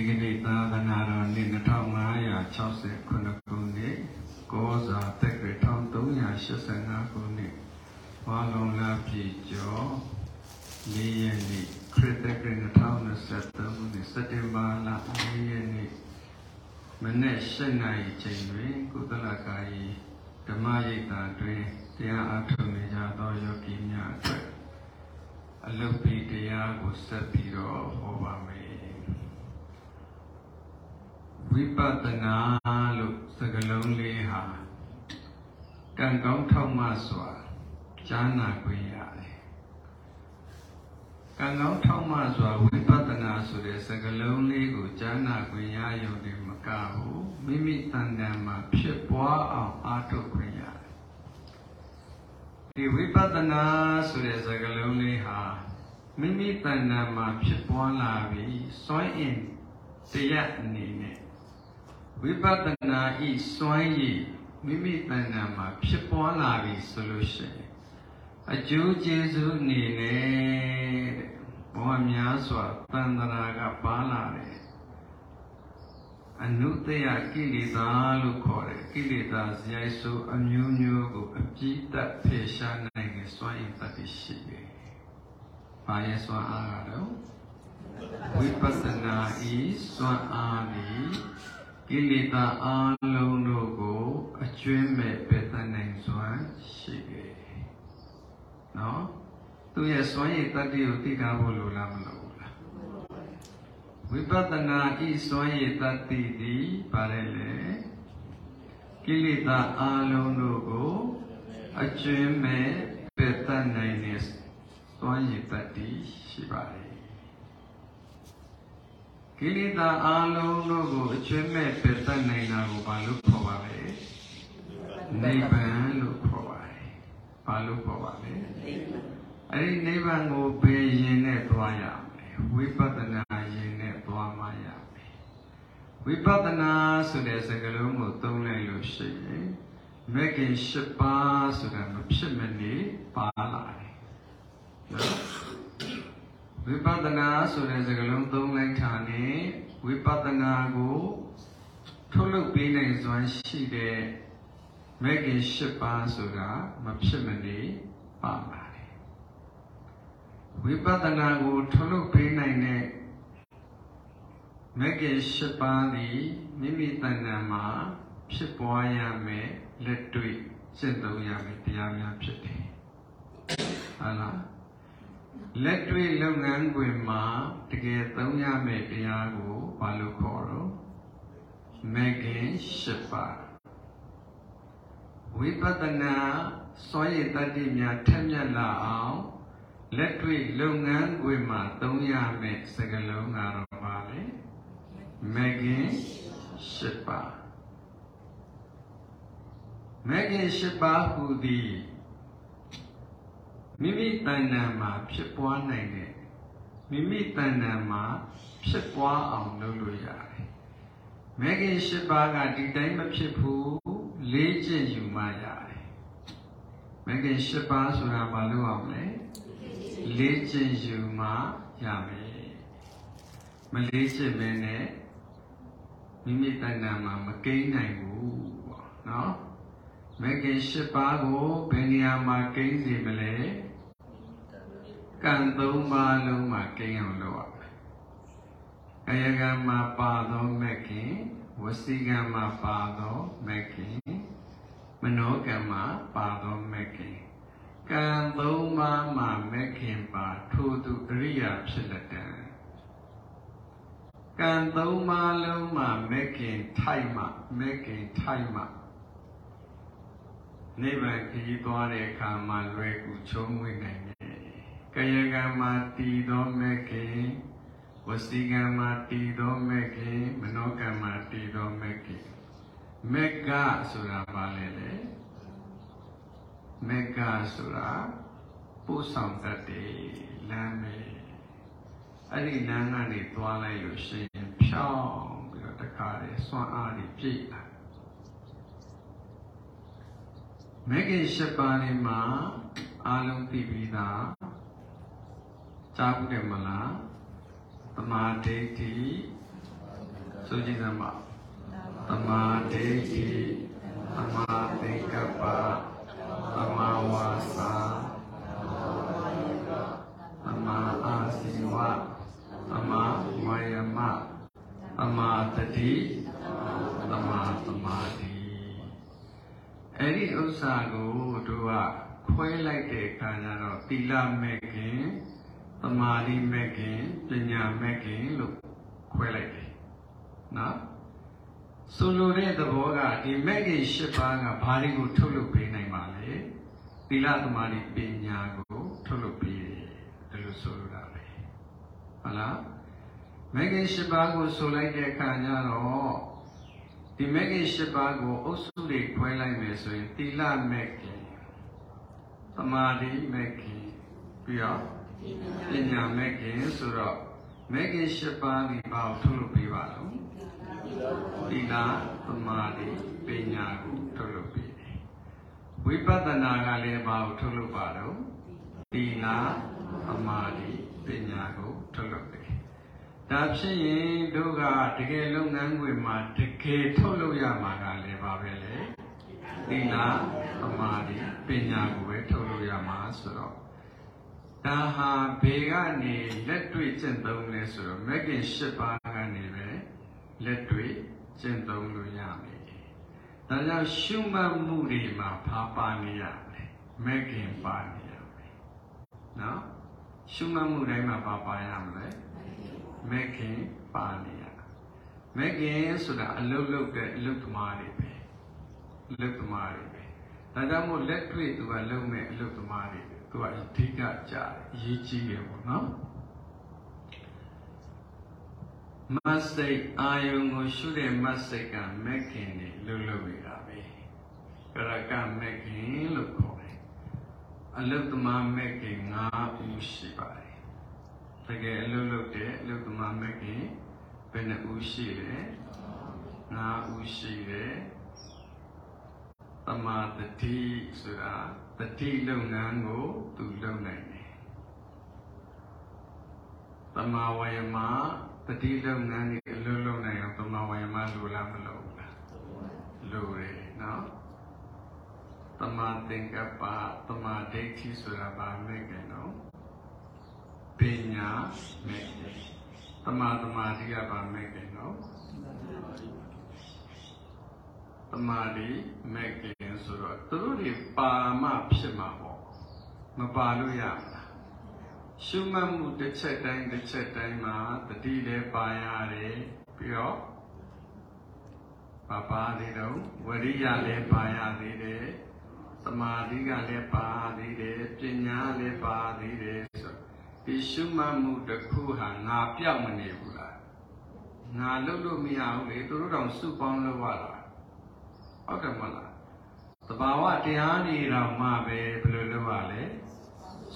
ဒီကနေ့သာသနာတော်နှစ်2560ခုနှစ်ကောဇာတက္ကရာ1385ခုနှစ်ဝါလုံလာပြည်ကျော်၄ရက်နေ့ခရစ်တက္ကရာ2023ခုနှစ်စက်တင်ဘာလ၄ရက်နေ့မနေ့၈နာရီချိန်တွင်ကုသလကာယီဓမ္မရိပ်သာတွင်တရားအားထုတ်နေကြသောယောဂီများအတွက်အလုတ်ပြီးတရားကိုဆက်ပြီးတော့ဟောပါမယ် ဝိပဿနာလို့စကားလုံးလေးဟာကံကောင်းထောက်မှစွာကြားနာခွင့်ရတယ်ကံကောင်းထောက်မှစွာဝိပဿနာဆိုတဲ့စကားလုံးလေးကိုကြားနာခွင့်ရရုံနဲ့မကဘူးမိမိတန်တန်မှာဖြစ်ပွားအောင်အားထုတ်ခွင့်ရတယ်ဒီဝိပဿနာဆိုတဲ့စကားလုံးလေးဟာမိမိတန်တန်မှာဖြစ်ပွားလာပြီးစွန့်အင်တရားအနေနဲ့ ဝိပဿနာဤစွမ်းရည်မိမိတဏ္ဍာမှာဖြစ်ပွားလာပြီဆိုလို့ရှိရင်အကျိုးကျေးဇူးအနေနဲ့တဲ့ဘဝများစွာတန်ត្រာကပါလာတယ်အနုတ္တယကိလေသာလို့ခေါ်တယ်ကိလေသာဇယိုက်ဆိုအမျိုးမျိုးကိုအပြည့်တတ်ဖေရှားနိုင်တဲ့စွမ်းရည်တတ်ရှိတယ်။ဘာရဲ့စွမ်းအားကတော့ဝိပဿနာဤစွမ်းအားဤ ကိလေသာအလုံးတို့ကိုအကျွင်းမဲ့ပယ်တတ်နိုင်စွမ်းရှိတယ်။နော်သူရဲ့စွမ်းရည်တတ္တိကိုသိတာဖို့လိုလားမလိုဘူးလား။ဝိပဿနာဤစွမ်းရည်တတ္တိသည်ဗါလဲလေကိလေသာအလုံးတို့ကိုအကျွင်းမဲ့ပယ်တတ်နိုင်တဲ့စွမ်းရည်တတ္တိရှိပါတယ် ကိလေသာအလုံးတို့ကိုအကျွမ်းမဲ့ပယ်တတ်နိုင်တာကိုဘာလို့ခေါ်ပါလဲနိဗ္ဗာန်လို့ခေါ်ပါတယ်ဘာလို့ခေါ်ပါလဲအဲ့ဒီနိဗ္ဗာန်ကိုဘယ်ရင်နဲ့သွားရမလဲဝိပဿနာရင်နဲ့သွားမှရမယ်ဝိပဿနာဆိုတဲ့စကားလုံးကိုသုံးလိုက်လို့ရှိရင်မဂ္ဂင်၈ပါးဆိုတာမဖြစ်မနေပါလာတယ်နော် ဝိပဿနာဆိုတဲ့စကားလုံးသုံးလိုက်တာနဲ့ဝိပဿနာကိုထုတ်လုပ်ပေးနိုင်စွမ်းရှိတဲ့မဂ္ဂင်၈ပါးဆိုတာမဖြစ်မနေပါပါတယ်ဝိပဿနာကိုထုတ်လုပ်ပေးနိုင်တဲ့မဂ္ဂင်၈ပါးသည်မိမိတဏ္ဍာမှာဖြစ်ပွားရမယ်လက်တွေ့ရှင်းသုံးရမယ်တရားများဖြစ်တယ်ဟုတ်လား လက်တွေ့လုပ်ငန်းခွင်မှာတကယ်သုံးရမယ့်တရားကိုဘာလို့ခေါ်တော့မဂ္ဂင်၈ပါးဝိပဿနာစွမ်းရည်တတ္တိများထက်မြက်လာအောင်လက်တွေ့လုပ်ငန်းခွင်မှာသုံးရမယ့်စကားလုံးကတော့ပါလေမဂ္ဂင်၈ပါးမဂ္ဂင်၈ပါးဟူသည် မိမိတဏ္ဍာမှာဖြစ်ပွားနိုင်တဲ့မိမိတဏ္ဍာမှာဖြစ်ပွားအောင်လုပ်လို့ရတယ်။မဂ္ဂင်၈ပါးကဒီတိုင်းမဖြစ်ဘူးလေးကျင့်ယူမှရတယ်။မဂ္ဂင်၈ပါးဆိုတာဘာလို့အောင်လဲ။လေးကျင့်ယူမှရမယ်။မလေးကျင့်မင်းနဲ့မိမိတဏ္ဍာမှာမကိန်းနိုင်ဘူးပေါ့နော်။မဂ္ဂင်၈ပါးကိုဘယ်နေရာမှာကိန်းစေမလဲ။ ကံသုံးပါးလုံးမှာကိန်းအောင်လုပ်ရမယ်။ကာယကံမှာပါသောမက္ခင်ဝစီကံမှာပါသောမက္ခင်မနောကံမှာပါသောမက္ခင်ကံသုံးပါးမှာမက္ခင်ပါထိုသူအရိယာဖြစ်လက်တံကံသုံးပါးလုံးမှာမက္ခင်ထိုက်မှမက္ခင်ထိုက်မှနိဗ္ဗာန်ခရီးသွားတဲ့အခါမှာလွယ်ကူချုံးဝေနိုင် ကယကံမှာတည်သောမဲ့ခင်ဝစီကံမှာတည်သောမဲ့ခင်မနောကံမှာတည်သောမဲ့ခင်မက်ကဆိုတာဘာလဲလဲမက်ကဆိုတာပို့ဆောင်တတ်တယ်လမ်းပဲအဲ့ဒီလမ်းကနေသွားလိုက်လို့ရှိရင်ဖြောင်းပြီးတော့တခါလေစွမ်းအားကြီးပြည့်လာမဂ္ဂင်၈ပါးလေးမှာအလုံးသိပြီးသား ကြားဘူးတယ်မလားသမာဓိဋ္ဌိဆိုကြည်စမ်းပါသမာဓိဋ္ဌိသမာသင်္ကပ္ပသမာဝါစာသမာအာစီဝသမာဝါယမသမာတတိသမာသမာဓိအဲ့ဒီဥစ္စာကိုတို့ကခွဲလိုက်တဲ့အခါကျတော့သီလမဲ့ခင် သမာဓိမဲ့ခင်ပညာမဲ့ခင်လို့ခွဲလိုက်တယ်နော်ဆိုလိုတဲ့သဘောကဒီမဲ့ခင်၈ပါးကဘာတွေကိုထုတ်လုပ်ပေးနိုင်ပါလဲသီလသမာဓိပညာကိုထုတ်လုပ်ပေးတယ်ဒါလို့ဆိုလိုတာပဲဟုတ်လားမဲ့ခင်၈ပါးကိုဆိုလိုက်တဲ့အခါကျတော့ဒီမဲ့ခင်၈ပါးကိုအုပ်စုတွေခွဲလိုက်မယ်ဆိုရင်သီလမဲ့ခင်သမာဓိမဲ့ခင်ပြီးတော့ ပညာမဲ့ခင်ဆိုတော့မဲ့ခင်၈ပါးဒီဘာကိုထုတ်လုပ်ပေးပါလို့သီလသမာဓိပညာကိုထုတ်လုပ်ပေးတယ်ဝိပဿနာကလည်းဘာကိုထုတ်လုပ်ပါတော့သီလသမာဓိပညာကိုထုတ်လုပ်တယ်ဒါဖြစ်ရင်တို့ကတကယ်လုပ်ငန်းခွင်မှာတကယ်ထုတ်လုပ်ရမှာကလည်းပါပဲလေသီလသမာဓိပညာကိုပဲထုတ်လုပ်ရမှာဆိုတော့ ဒါဟာဘေကနေလက်တွေ့ကျင့်သုံးလဲဆိုတော့မဂ္ဂင်၈ပါးကနေပဲလက်တွေ့ကျင့်သုံးလို့ရမယ်။ဒါကြောင့်ရှုမှတ်မှုတွေမှာဖာပါနေရမယ်။မဂ္ဂင်ပါနေရမယ်။နော်။ရှုမှတ်မှုတိုင်းမှာပါပါရမလဲ။မဂ္ဂင်ပါနေရ။မဂ္ဂင်ဆိုတာအလုတ်လုတ်တဲ့အလုတ်သမားတွေပဲ။အလုတ်သမားတွေပဲ။ဒါကြောင့်မို့လက်တွေ့သူကလုံမဲ့အလုတ်သမားတွေ သူကအဓိကကြားအရေးကြီးတယ်ပေါ့နော်မတ်စိတ်အာယုံကိုရှုတဲ့မတ်စိတ်ကမက်ခင်နေလှုပ်လှုပ်နေတာပဲကရကမက်ခင်လို့ခေါ်တယ်အလုတ္တမမက်ခင်၅ဦးရှိပါတယ်တကယ်အလုလုတ်တဲ့အလုတ္တမမက်ခင်ဘယ်နှဦးရှိလဲ၅ဦးရှိတယ်သမာတတိဆိုတာ တတိလုပ်ငန်းကိုသူလုပ်နိုင်တယ်။သမာဝါယမတတိလုပ်ငန်းတွေအလုပ်လုပ်နိုင်အောင်သမာဝါယမလိုလားမလိုဘူးလား။လိုတယ်နော်။သမာသင်္ကပ္ပသမာဒိဋ္ဌိဆိုတာဗာမဲ့ကြနော်။ပညာမဲ့ကြ။သမာသမာဓိကဗာမဲ့ကြနော်။သမာဓိမဲ့က င်ဆိုတော့သူတို့တွေပါမှဖြစ်မှာပေါ့မပါလို့ရမလားရှုမှတ်မှုတစ်ချက်တိုင်းတစ်ချက်တိုင်းမှာတတိလည်းပါရတယ်ပြီးတော့ပါပါသေးတော့ဝရိယလည်းပါရသေးတယ်သမာဓိကလည်းပါသေးတယ်ပညာလည်းပါသေးတယ်ဆိုဒီရှုမှတ်မှုတစ်ခုဟာငါပြောက်မနေဘူးလားငါလုပ်လို့မရဘူးလေသူတို့တောင်စုပေါင်းလို့ရတာဟုတ်တယ်မလား သဘာဝတရားနေတော့မှပဲဘယ်လိုလုပ်ရလဲ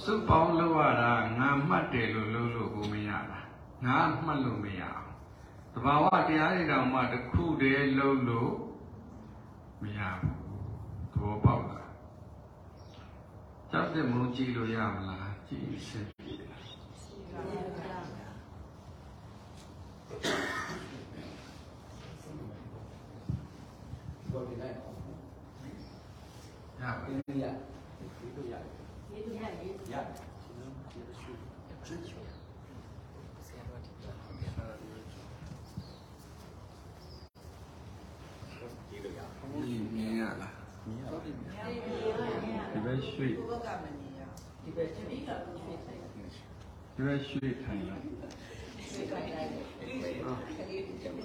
စုပေါင်းလုပ်ရတာငါမှတ်တယ်လို့လုပ်လို့ကိုမရတာငါမှတ်လို့မရအောင်သဘာဝတရားတွေတော့မှတစ်ခုတည်းလုပ်လို့မရဘူးသဘောပေါက်လားကြောက်တဲ့မုန်းကြည့်လို့ရမလားကြည့်စင်ပြီရပါပြီမြင်ရလားမြင်ရပါဒီဘက်ရွှေ့ဘက်ကမ နေရဒီဘက်ဒီဘက်ကရွှေ့ဆိုင်ဒီဘက်ရွှေ့ထိုင်လားရွှေ့ဆိုင်တိုင်းကလေးတွေကျမ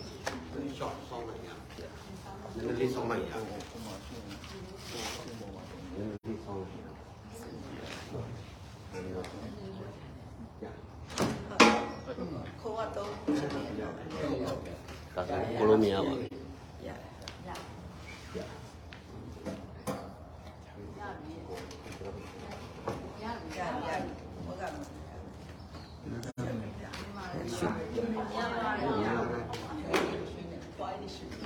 ဒီရှော့ဆောင်းလိုက်ရန ည်းနည်းလေးဆောင်းလိုက်ရနည်းနည်းလေးဆောင်းလိုက်ရ ခေါ်တော့ ဒါဆိုကိုလိုမရပါဘူး ရ ရရရ ရရဘက်ကမနေရပွားရရှိ က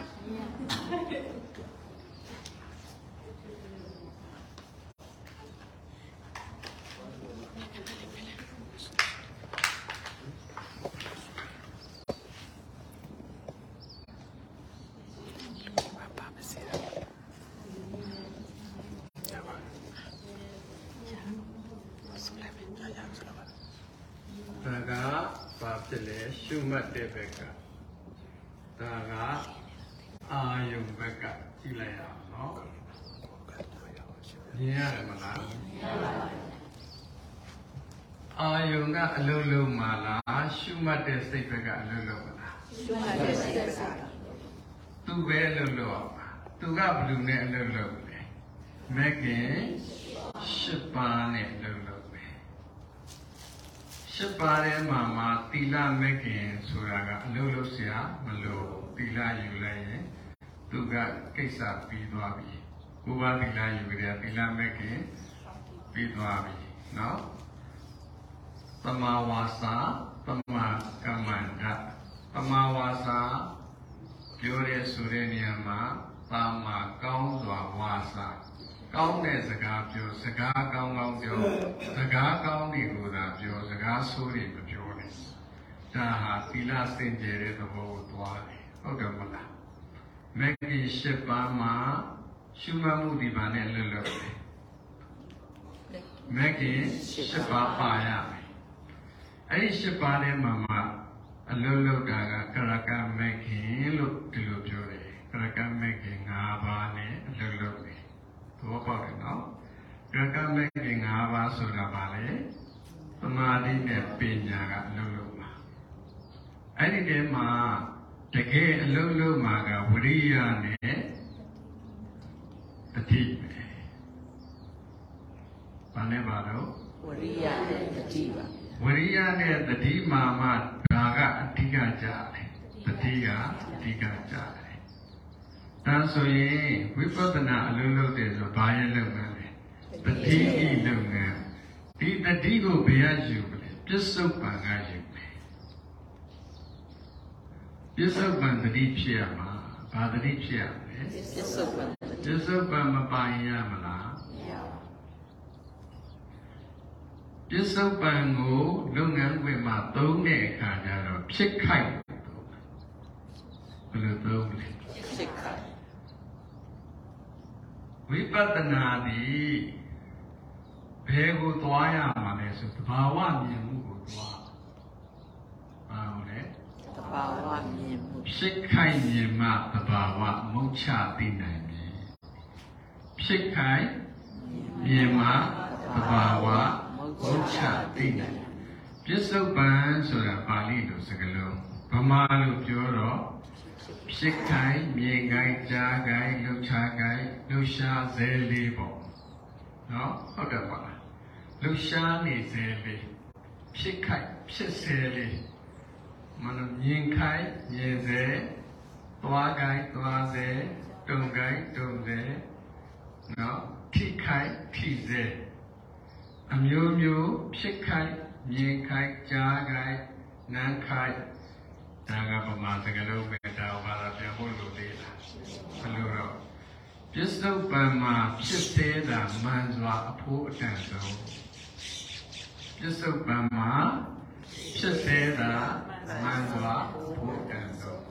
ဒါကဘာဖြစ်လဲရှု မှတ်တဲ့ဘက်ကဒါကအာယုံဘက်ကကြည့်လိုက်ရအောင်နော်မြင်ရတယ်မလားအာယုံကအလုံးလုံးမလားရှုမှတ်တဲ့စိတ်ဘက်ကအလုံးလုံးမလားရှုမှတ်တဲ့စိတ်ကသူပဲအလုံးလုံးအောင်ပါသူကဘယ်လူနဲ့အလုံးလုံးလဲမက်ကင်ရှစ်ပါးနဲ့အလုံးလုံးပဲ ရှစ်ပါးထဲမှာမှာသီလမဲ့ခင်ဆိုတာကအလုပ်လုပ်စရာမလိုသီလယူလိုက်ရင်သူကကိစ္စပြီးသွားပြီကိုပါသီလယူကြတယ်သီလမဲ့ခင်ပြီးသွားပြီနော်တမဝါစာတမကမ္မန္တတမဝါစာပြောတဲ့ဆိုတဲ့နေရာမှာတာမကောင်းစွာဝါစာ ကောင်းတဲ့စကားပြောစကားကောင်းကောင်းပြောစကားကောင်းတွေကိုသာပြောစကားဆိုးတွေမပြောနဲ့ဒါဟာသီလစင်ကြယ်တဲ့သဘောကိုသွားတယ်ဟုတ်တယ်မလားမဂ္ဂင်၈ပါးမှာရှုမှတ်မှုဒီပါနဲ့လွတ်လွတ်ပဲမဂ္ဂင်၈ပါးပါရမယ်အဲ့ဒီ၈ပါးထဲမှာမှအလုံးလုံးတာကကရကမဂ္ဂင်လို့ဒီလိုပြောတယ်ကရကမဂ္ဂင်၅ပါးနဲ့အလုံးလုံးတယ်သ ဘောပေါက်တယ်နော်ကရကမဂ္ဂင်၅ပါးဆိုတာပါလေသမာဓိနဲ့ပညာကအလုံးလုံးပါအဲ့ဒီထဲမှာတကယ်အလုံးလုံးမှာကဝိရိယနဲ့တတိပဲဘာနဲ့ပါတော့ဝရိယနဲ့တတိပါဝရိယနဲ့တတိမာမဒါကအဓိကကြတယ်တတိကအဓိကကြတယ် ဒါဆိုရင်ဝိပဿနာအလုံးလုံးတယ်ဆိုဘာရဲ့လုပ်ငန်းလဲတတိဤလုပ်ငန်းဒီတတိကိုဘယ်ရယူမလဲပြစ္ဆုတ်ပံကယူမယ်ပြစ္ဆုတ်ပံတတိဖြစ်ရမှာဘာတတိဖြစ်ရမလဲပစ္စုပန်တပြတိစ္ဆုတ်ပံမပိုင်ရမလားယပစ္စုပန်ကိုလုပ်ငန်းခွင်မှာသုံးတဲ့အခါကျတော့ဖြစ်ခိုက်ဘယ်လိုသုံးလဲစိတ်ခိုင် ဝိပဿနာသည်ဘယ်ကိုသွားရမှာလဲဆိုသဘာဝမြင်မှုကိုသွားဘာလို့လဲတဘာဝမြင်မှုဖြစ်ခိုက်မြင်မှသဘာဝမုတ်ချသိနိုင်ပြီဖြစ်ခိုက်မြင်မှသဘာဝမုတ်ချသိနိုင်တယ်ပြစ္ဆုတ်ပံဆိုတာပါဠိလိုစကားလုံး ဗမာလိုပြောတော့ဖြစ်ခိုင်မြင်ခိုင်ကြားခိုင်လှုပ်ရှားခိုင်လှုပ်ရှားစေလေးပေါ့နော်ဟုတ်တယ်ပါလားလှုပ်ရှားနေစေလေးဖြစ်ခိုင်ဖြစ်စေလေးမနမြင်ခိုင်မြင်စေသွားခိုင်သွားစေတုံခိုင်တုံစေနော်ထိခိုင်ထိစေအမျိုးမျိုးဖြစ်ခိုက်မြင်ခိုက်ကြားခိုက်နမ်းခိုက် ဒါကပမာစကလုံးပဲဒါဘာသာပြန်ဖို့လိုသေးလားဘယ်လိုတော့ပစ္စုပန်မှာဖြစ်သေးတာမှန်စွာအဖို့အတန်ဆုံးပစ္စုပန်မှာဖြစ်သေးတာမှန်စွာအဖို့အတန်ဆုံး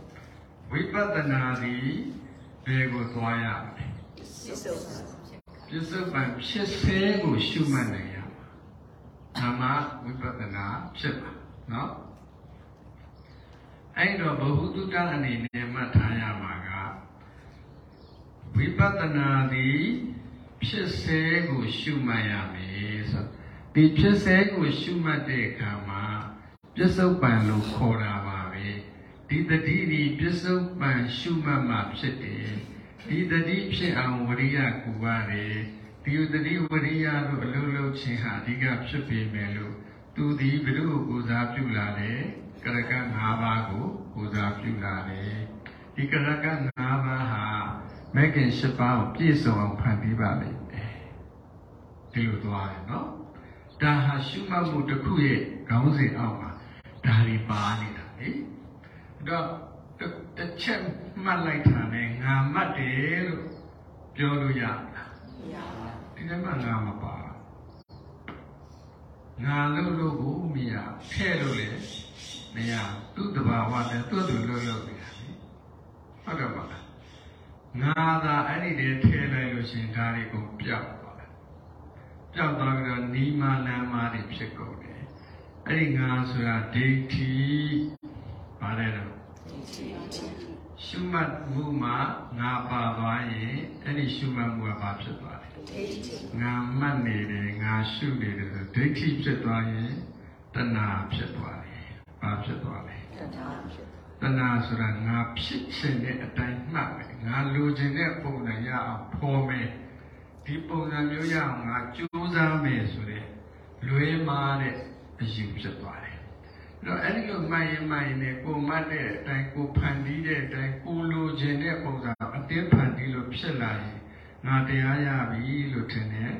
ဝိပဿနာသည်ဘယ်ကိုသွားရမလဲပစ္စုပန်ပြစ္ဆုတ်ပံဖြစ်စေကိုရှုမှတ်နိုင်ရမှာဓမ္မဝိပဿနာဖြစ်ပါနော် အဲ့တော့ဘ ഹു တုတအနေနဲ့မှတ်ထားရမှာကဝိပဿနာသည်ဖြစ်စေကိုရှုမှတ်ရမယ်ဆိုဒီဖြစ်စေကိုရှုမှတ်တဲ့အခါမှာပြစ္ဆုတ်ပံလို့ခေါ်တာပါပဲဒီတတိဒီပြစ္ဆုတ်ပံရှုမှတ်မှဖြစ်တယ်ဒီတတိဖြစ်အောင်ဝရိယကူပါတယ်ဒီတတိဝရိယတို့အလုံးလုံးချင်းဟာအဓိကဖြစ်ပေမယ်လို့သူဒီဘုရုကိုကိုစားပြုလာတယ် ကရက၅ပါးကိုကိုစားပြုလာတယ်ဒီကရက၅ပါးဟာမဂ်ကင်၈ပါးကိုပြည့်စုံအောင်ဖန်တီးပါလိမ့်မယ်ဒီလိုသွားတယ်နော်ဒါဟာရှုမှတ်မှုတစ်ခုရဲ့ခေါင်းစဉ်အောက်မှာဒါတွေပါနေတာလေတော့တစ်ချက်မှတ်လိုက်တာနဲ့ငါမှတ်တယ်လို့ပြောလို့ရလားယဒီထဲမှာငါမပါငါလို့လို့ကိုမရဖဲ့လို့လေ မရသူ့တဘာဝနဲ့သူ့သူလို့လို့နေတာလေဟုတ်တယ်ပါလားငါသာအဲ့ဒီတည်းထဲလိုက်လို့ရှရင်ဒါတွေကိုပျောက်သွားတယ်ပျောက်သွားပြီးတော့နီမာလမ်းမာတွေဖြစ်ကုန်တယ်အဲ့ဒီငါဆိုတာဒိဋ္ဌိပါတယ်တော့ရှုမှတ်မှုမှာငါပါသွားရင်အဲ့ဒီရှုမှတ်မှုကဘာဖြစ်သွားလဲငါမှတ်နေတယ်ငါရှုနေတယ်ဆိုဒိဋ္ဌိဖြစ်သွားရင်တဏှာဖြစ်သွားတယ် ဘာဖြစ်သွားလဲတဏှာဆိုတာငါဖြစ်ချင်တဲ့အတိုင်းမှတ်မယ်ငါလိုချင်တဲ့ပုံစံရအောင်ဖော်မယ်ဒီပုံစံမျိုးရအောင်ငါကြိုးစားမယ်ဆိုတဲ့လွဲမားတဲ့အယူဖြစ်သွားတယ်အဲ့တော့အဲ့ဒီလိုမှတ်ရင်မှတ်ရင်လည်းကိုမှတ်တဲ့အတိုင်းကိုဖန်တီးတဲ့အတိုင်းကိုလိုချင်တဲ့ပုံစံအတင်းဖန်တီးလို့ဖြစ်လာရင်ငါတရားရပြီလို့ထင်တယ်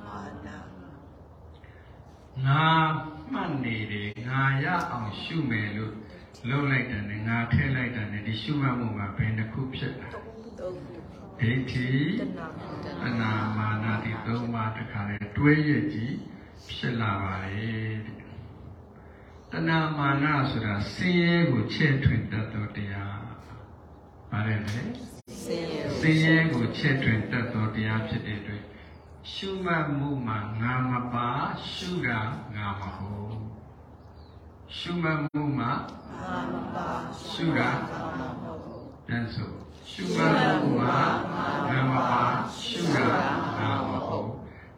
မာနာငါ မှတ်နေတယ်ငါရအောင်ရှုမယ်လို့လုပ်လိုက်တယ်နဲ့ငါထည့်လိုက်တယ်နဲ့ဒီရှုမှတ်မှုကဘယ်တစ်ခုဖြစ်လာတုံးဒိဋ္ဌိအနာမာနာဒီသုံးပါးတခါလဲတွဲရကြီးဖြစ်လာပါလေတဲ့တဏမာနဆိုတာဆင်းရဲကိုချဲ့ထွင်တတ်သောတရားပါတယ်လေဆင်းရဲကိုချဲ့ထွင်တတ်သောတရားဖြစ်တဲ့အတွက်ရှုမှတ်မှုမှာငါမပါရှုတာငါမဟုတ် ရှုမှတ်မှုမှာမာမပါရှုတာမာမဟုတ်တန်းဆိုရှုမှတ်မှုမှာငါမပါရှုတာငါမဟုတ်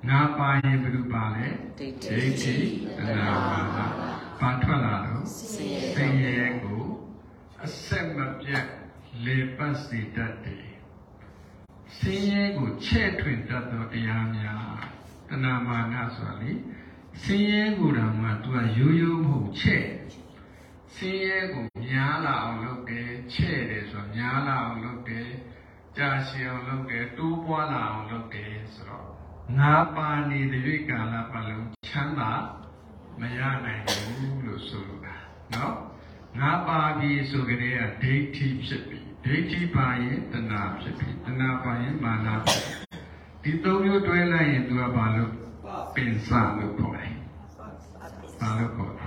ငါပါရင်ဘယ်လိုပါလဲဒိဋ္ဌိအနာပါပါဘာထွက်လာတော့ဆင်းရဲကိုအဆက်မပြတ်လေပတ်စီတတ်တယ်ဆင်းရဲကိုချဲ့ထွင်တတ်သောတရားများတဏမာနဆိုတာလေ ဆင်းရဲကိုတောင်မှ तू ကရိုးရိုးမဟုတ်ချဲ့ ဆင်းရဲကိုများလာအောင်လုပ်တယ်ချဲ့တယ်ဆိုတော့များလာအောင်လုပ်တယ်ကြာရှည်အောင်လုပ်တယ်တိုးပွားလာအောင်လုပ်တယ်ဆိုတော့ငါပါနေတဲ့၍ကာလပတ်လုံးချမ်းသာမရနိုင်ဘူးလို့ဆိုလိုတာเนาะငါပါပြီဆိုကြတဲ့ကဒိဋ္ဌိဖြစ်ပြီဒိဋ္ဌိပါရင်တဏှာဖြစ်ပြီတဏှာပါရင်မာနဖြစ်ပြီဒီသုံးမျိုးတွဲလိုက်ရင်သူကဘာလို့ ပင်စလို့ခေါ်တယ်ဘာလို့ခေါ်လဲ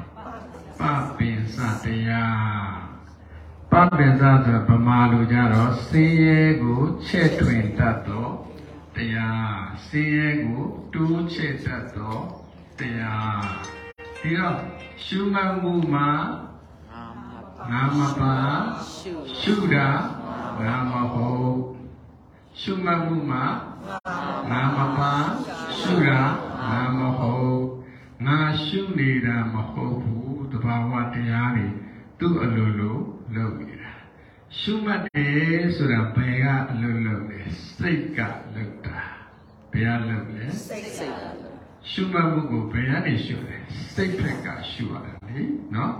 ပပင်စတရားပပင်စဆိုဗမာလိုကြတော့စင်းရဲကိုချက်ထွင်တတ်သောတရားစင်းရဲကိုတိုးချက်တတ်သောတရားဒီတော့ရှုမှတ်မှုမှာငါမပါရှုတာငါမဟုတ်ရှုမှတ်မှုမှာငါမပါရှုတာ ငါမဟုတ်ငါရှုနေတာမဟုတ်ဘူးတဘာဝတရားတွေသူ့အလိုလိုလုပ်နေတာရှုမှတ်တယ်ဆိုတာဘယ်ကအလိုလုပ်လဲစိတ်ကလုပ်တာဘယ်ကလုပ်လဲစိတ်စိတ်ရှုမှတ်မှုကိုဘယ်ကနေရှုလဲစိတ်ဖက်ကရှုရတယ်လေနော်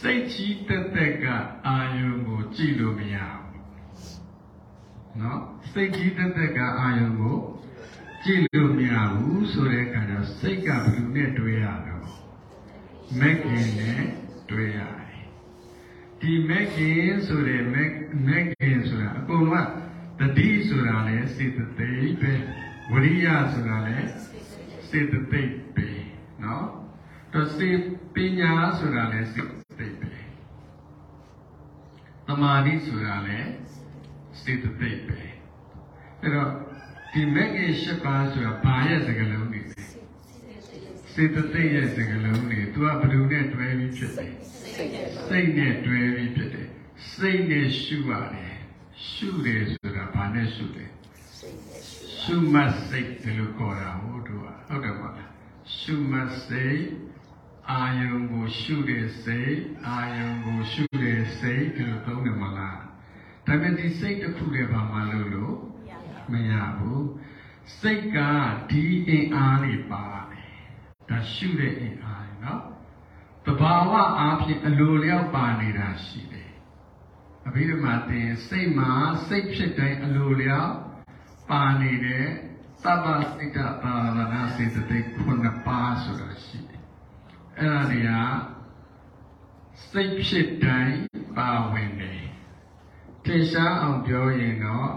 စိတ်ကြီးတက်တက်ကအာယုံကိုကြည့်လို့မရဘူးနော်စိတ်ကြီးတက်တက်ကအာယုံကို ကြည့်လို့မရဘူးဆိုတဲ့အခါကျတော့စိတ်ကဘယ်လိုနဲ့တွဲရတော့မက်ကင်နဲ့တွဲရတယ်ဒီမက်ကင်ဆိုတဲ့မက်မက်ကင်ဆိုတာအကုန်လုံးကတတိဆိုတာလဲစေတသိက်ပဲဝရိယဆိုတာလဲ စေတသိက်ပဲเนาะတော့စေပညာဆိုတာလည်းစေတသိက်ပဲသမာဓိဆိုတာလည်းစေတသိက်ပဲအဲ့တော့ ဒီမဂ္ဂင်၈ပါးဆိုတာဘာရဲ့စကားလုံးတွေလဲစေတသိက်ရဲ့စကားလုံးတွေသူကဘယ်သူနဲ့တွဲပြီးဖြစ်တယ်စိတ်နဲ့တွဲပြီးဖြစ်တယ်စိတ်နဲ့ရှုရတယ်ရှုတယ်ဆိုတာဘာနဲ့ရှုတယ်ရှုမတ်စိတ်ဒီလိုခေါ်တာဟုတ်တို့ဟုတ်တယ်မလားရှုမတ်စိတ်အာယုံကိုရှုတဲ့စိတ်အာယုံကိုရှုတဲ့စိတ်ဒီလိုသုံးတယ်မလားဒါပေမဲ့ဒီစိတ်တစ်ခုတည်းဘာမှလို့လို့ မရဘူးစိတ်ကဒီအင်အားလေးပါတယ်ဒါရှုတဲ့အင်အားလေးနော်တဘာဝအားဖြင့်အလိုလျောက်ပါနေတာရှိတယ်အဘိဓမ္မာသင်စိတ်မှာစိတ်ဖြစ်တိုင်းအလိုလျောက်ပါနေတဲ့သဗ္ဗစိတ္တပါရဏစေတသိက်ခုနှစ်ပါးဆိုတာရှိတယ်။အဲ့ဒါတွေကစိတ်ဖြစ်တိုင်းပါဝင်တယ်။ထေရှားအောင်ပြောရင်တော့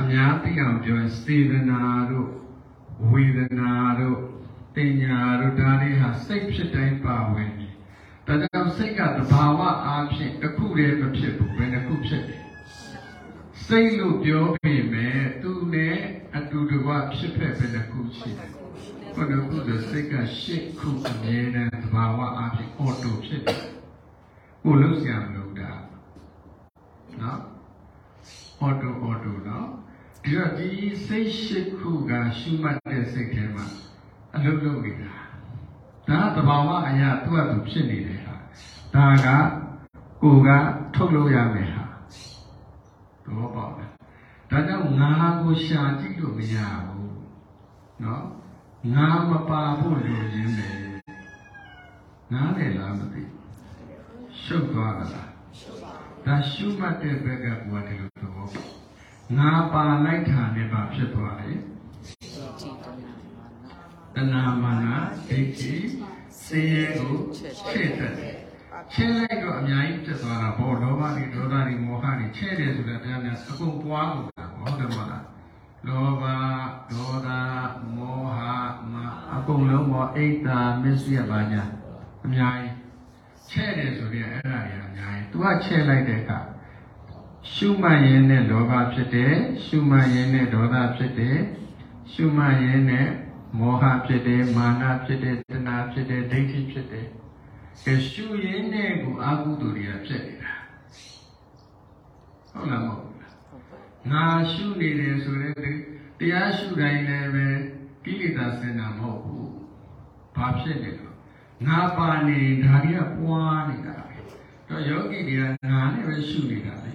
အများသိအောင်ပြောရင်စေတနာတို့ဝေဒနာတို့တင်ညာတို့ဒါတွေဟာစိတ်ဖြစ်တိုင်းပါဝင်တယ်။ဒါကြောင့်စိတ်ကသဘာဝအားဖြင့်တစ်ခုတည်းမဖြစ်ဘူးဘယ်နှခုဖြစ်တယ်။စိတ်လို့ပြောပေမဲ့သူနဲ့အတူတကွဖြစ်ဖက်ပဲတစ်ခုရှိတယ်ခုနကခုဆိုစိတ်ကရှစ်ခုအမြဲတမ်းသဘာဝအဖြစ်အော်တိုဖြစ်တယ်ကိုလုံးဆရာမလို့တာနော်အော်တိုအော်တိုနော် ဒီတော့ဒီစိတ်ရှစ်ခုကရှုမှတ်တဲ့စိတ်ထဲမှာအလုံးလုံးနေတာဒါကသဘာဝအရာသူ့အတူဖြစ်နေတဲ့ဟာဒါကကိုယ်ကထုတ်လို့ရမယ်ဟာသဘောပေါက်လားဒါကြောင့်ငါကိုရှာကြည့်လို့မရဘူးနော်ငါမပါဖို့လိုရင်းပဲငါလည်းလားမသိရှုပ်သွားတာလားဒါရှုမှတ်တဲ့ဘက်ကကိုယ်ကဒီလိုသဘောပေါက် ငါပါလိုက်တာနဲ့ပါဖြစ်သွားတယ်တဏမာနဒိဋ္ဌိစေရကိုချဲ့တတ်တယ်ချဲ့လိုက်တော့အများကြီးဖြစ်သွားတာဘောလောဘတွေဒေါသတွေမောဟတွေချဲ့တယ်ဆိုတာတရားများအကုန်ပွားလို့တာဟုတ်တယ်မလားလောဘဒေါသမောဟမာအကုန်လုံးပေါ်အိတ်တာမစ္စရပါညာအများကြီးချဲ့တယ်ဆိုရင်အဲ့ဒါတွေအများကြီး तू ကချဲ့လိုက်တဲ့အခါ ရှုမှတ်ရင်နဲ့လောဘဖြစ်တယ်ရှုမှတ်ရင်နဲ့ဒေါသဖြစ်တယ်ရှုမှတ်ရင်နဲ့မောဟဖြစ်တယ်မာနဖြစ်တယ်တဏှာဖြစ်တယ်ဒိဋ္ဌိဖြစ်တယ်ကဲရှုရင်းနဲ့ကိုအာဟုသူတွေကဖြစ်နေတာဟုတ်လားမဟုတ်ဘူးလားငါရှုနေတယ်ဆိုတဲ့တရားရှုတိုင်းလည်းပဲကိလေသာစင်တာမဟုတ်ဘူးဘာဖြစ်နေလို့ငါပါနေဒါတွေကပွားနေတာပဲတော့ယောဂီတွေကငါနဲ့ပဲရှုနေတာလေ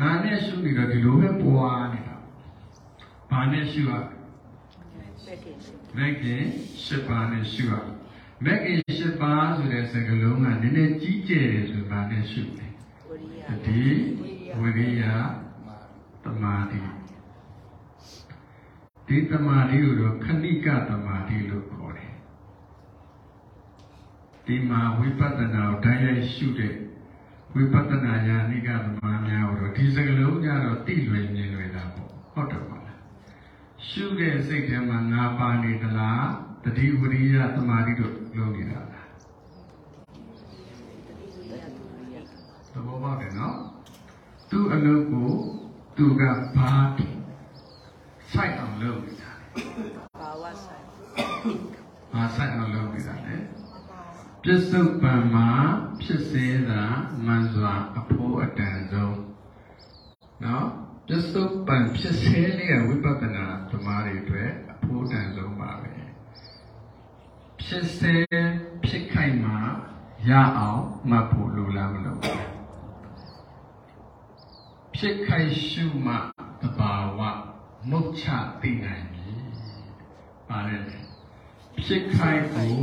ငါနဲ့ရှုနေတော့ဒီလိုပဲပွားနေတာဘာနဲ့ရှုရမက်ကင်ရှစ်ပါးနဲ့ရှုရမက်ကင်ရှစ်ပါးဆိုတဲ့စကားလုံးကနည်းနည်းကြီးကျယ်တယ်ဆိုဘာနဲ့ရှုလဲတတိဝိရိယတမာတိဒီတမာတိကိုတော့ခဏိကတမာတိလို့ခေါ်တယ်ဒီမှာဝိပဿနာကိုတိုင်းရိုက်ရှုတဲ့ ဝိပဿနာဉာဏိကသမားများကိုတော့ဒီစကလုံးကြတော့တိလွယ်မြင်လွယ်တာပေါ့ဟုတ်တယ်ပါလားရှုတဲ့စိတ်ထဲမှာငါပါနေသလားတတိဝရိယသမာဓိတို့လုံးနေတာလားသဘောပေါက်တယ်နော်သူ့အလုပ်ကိုသူကဘာစိုက်အောင်လုပ်နေတာဘာဝဆိုင်ဘာစိုက်အောင်လုပ်နေတာလဲ ပြစ္ဆုတ်ပံမှာဖြစ်စေတာမှန်စွာအဖို့အတန်ဆုံးနော်ပြစ္ဆုတ်ပံဖြစ်စေလေးကဝိပဿနာသမားတွေအတွက်အဖို့တန်ဆုံးပါပဲဖြစ်စေဖြစ်ခိုက်မှာရအောင်မှတ်ဖို့လိုလားမလို့ဖြစ်ခိုက်ရှုမှတဘာဝမုတ်ချသိနိုင်ပြီပါတယ်ဖြစ်ခိုက်ကို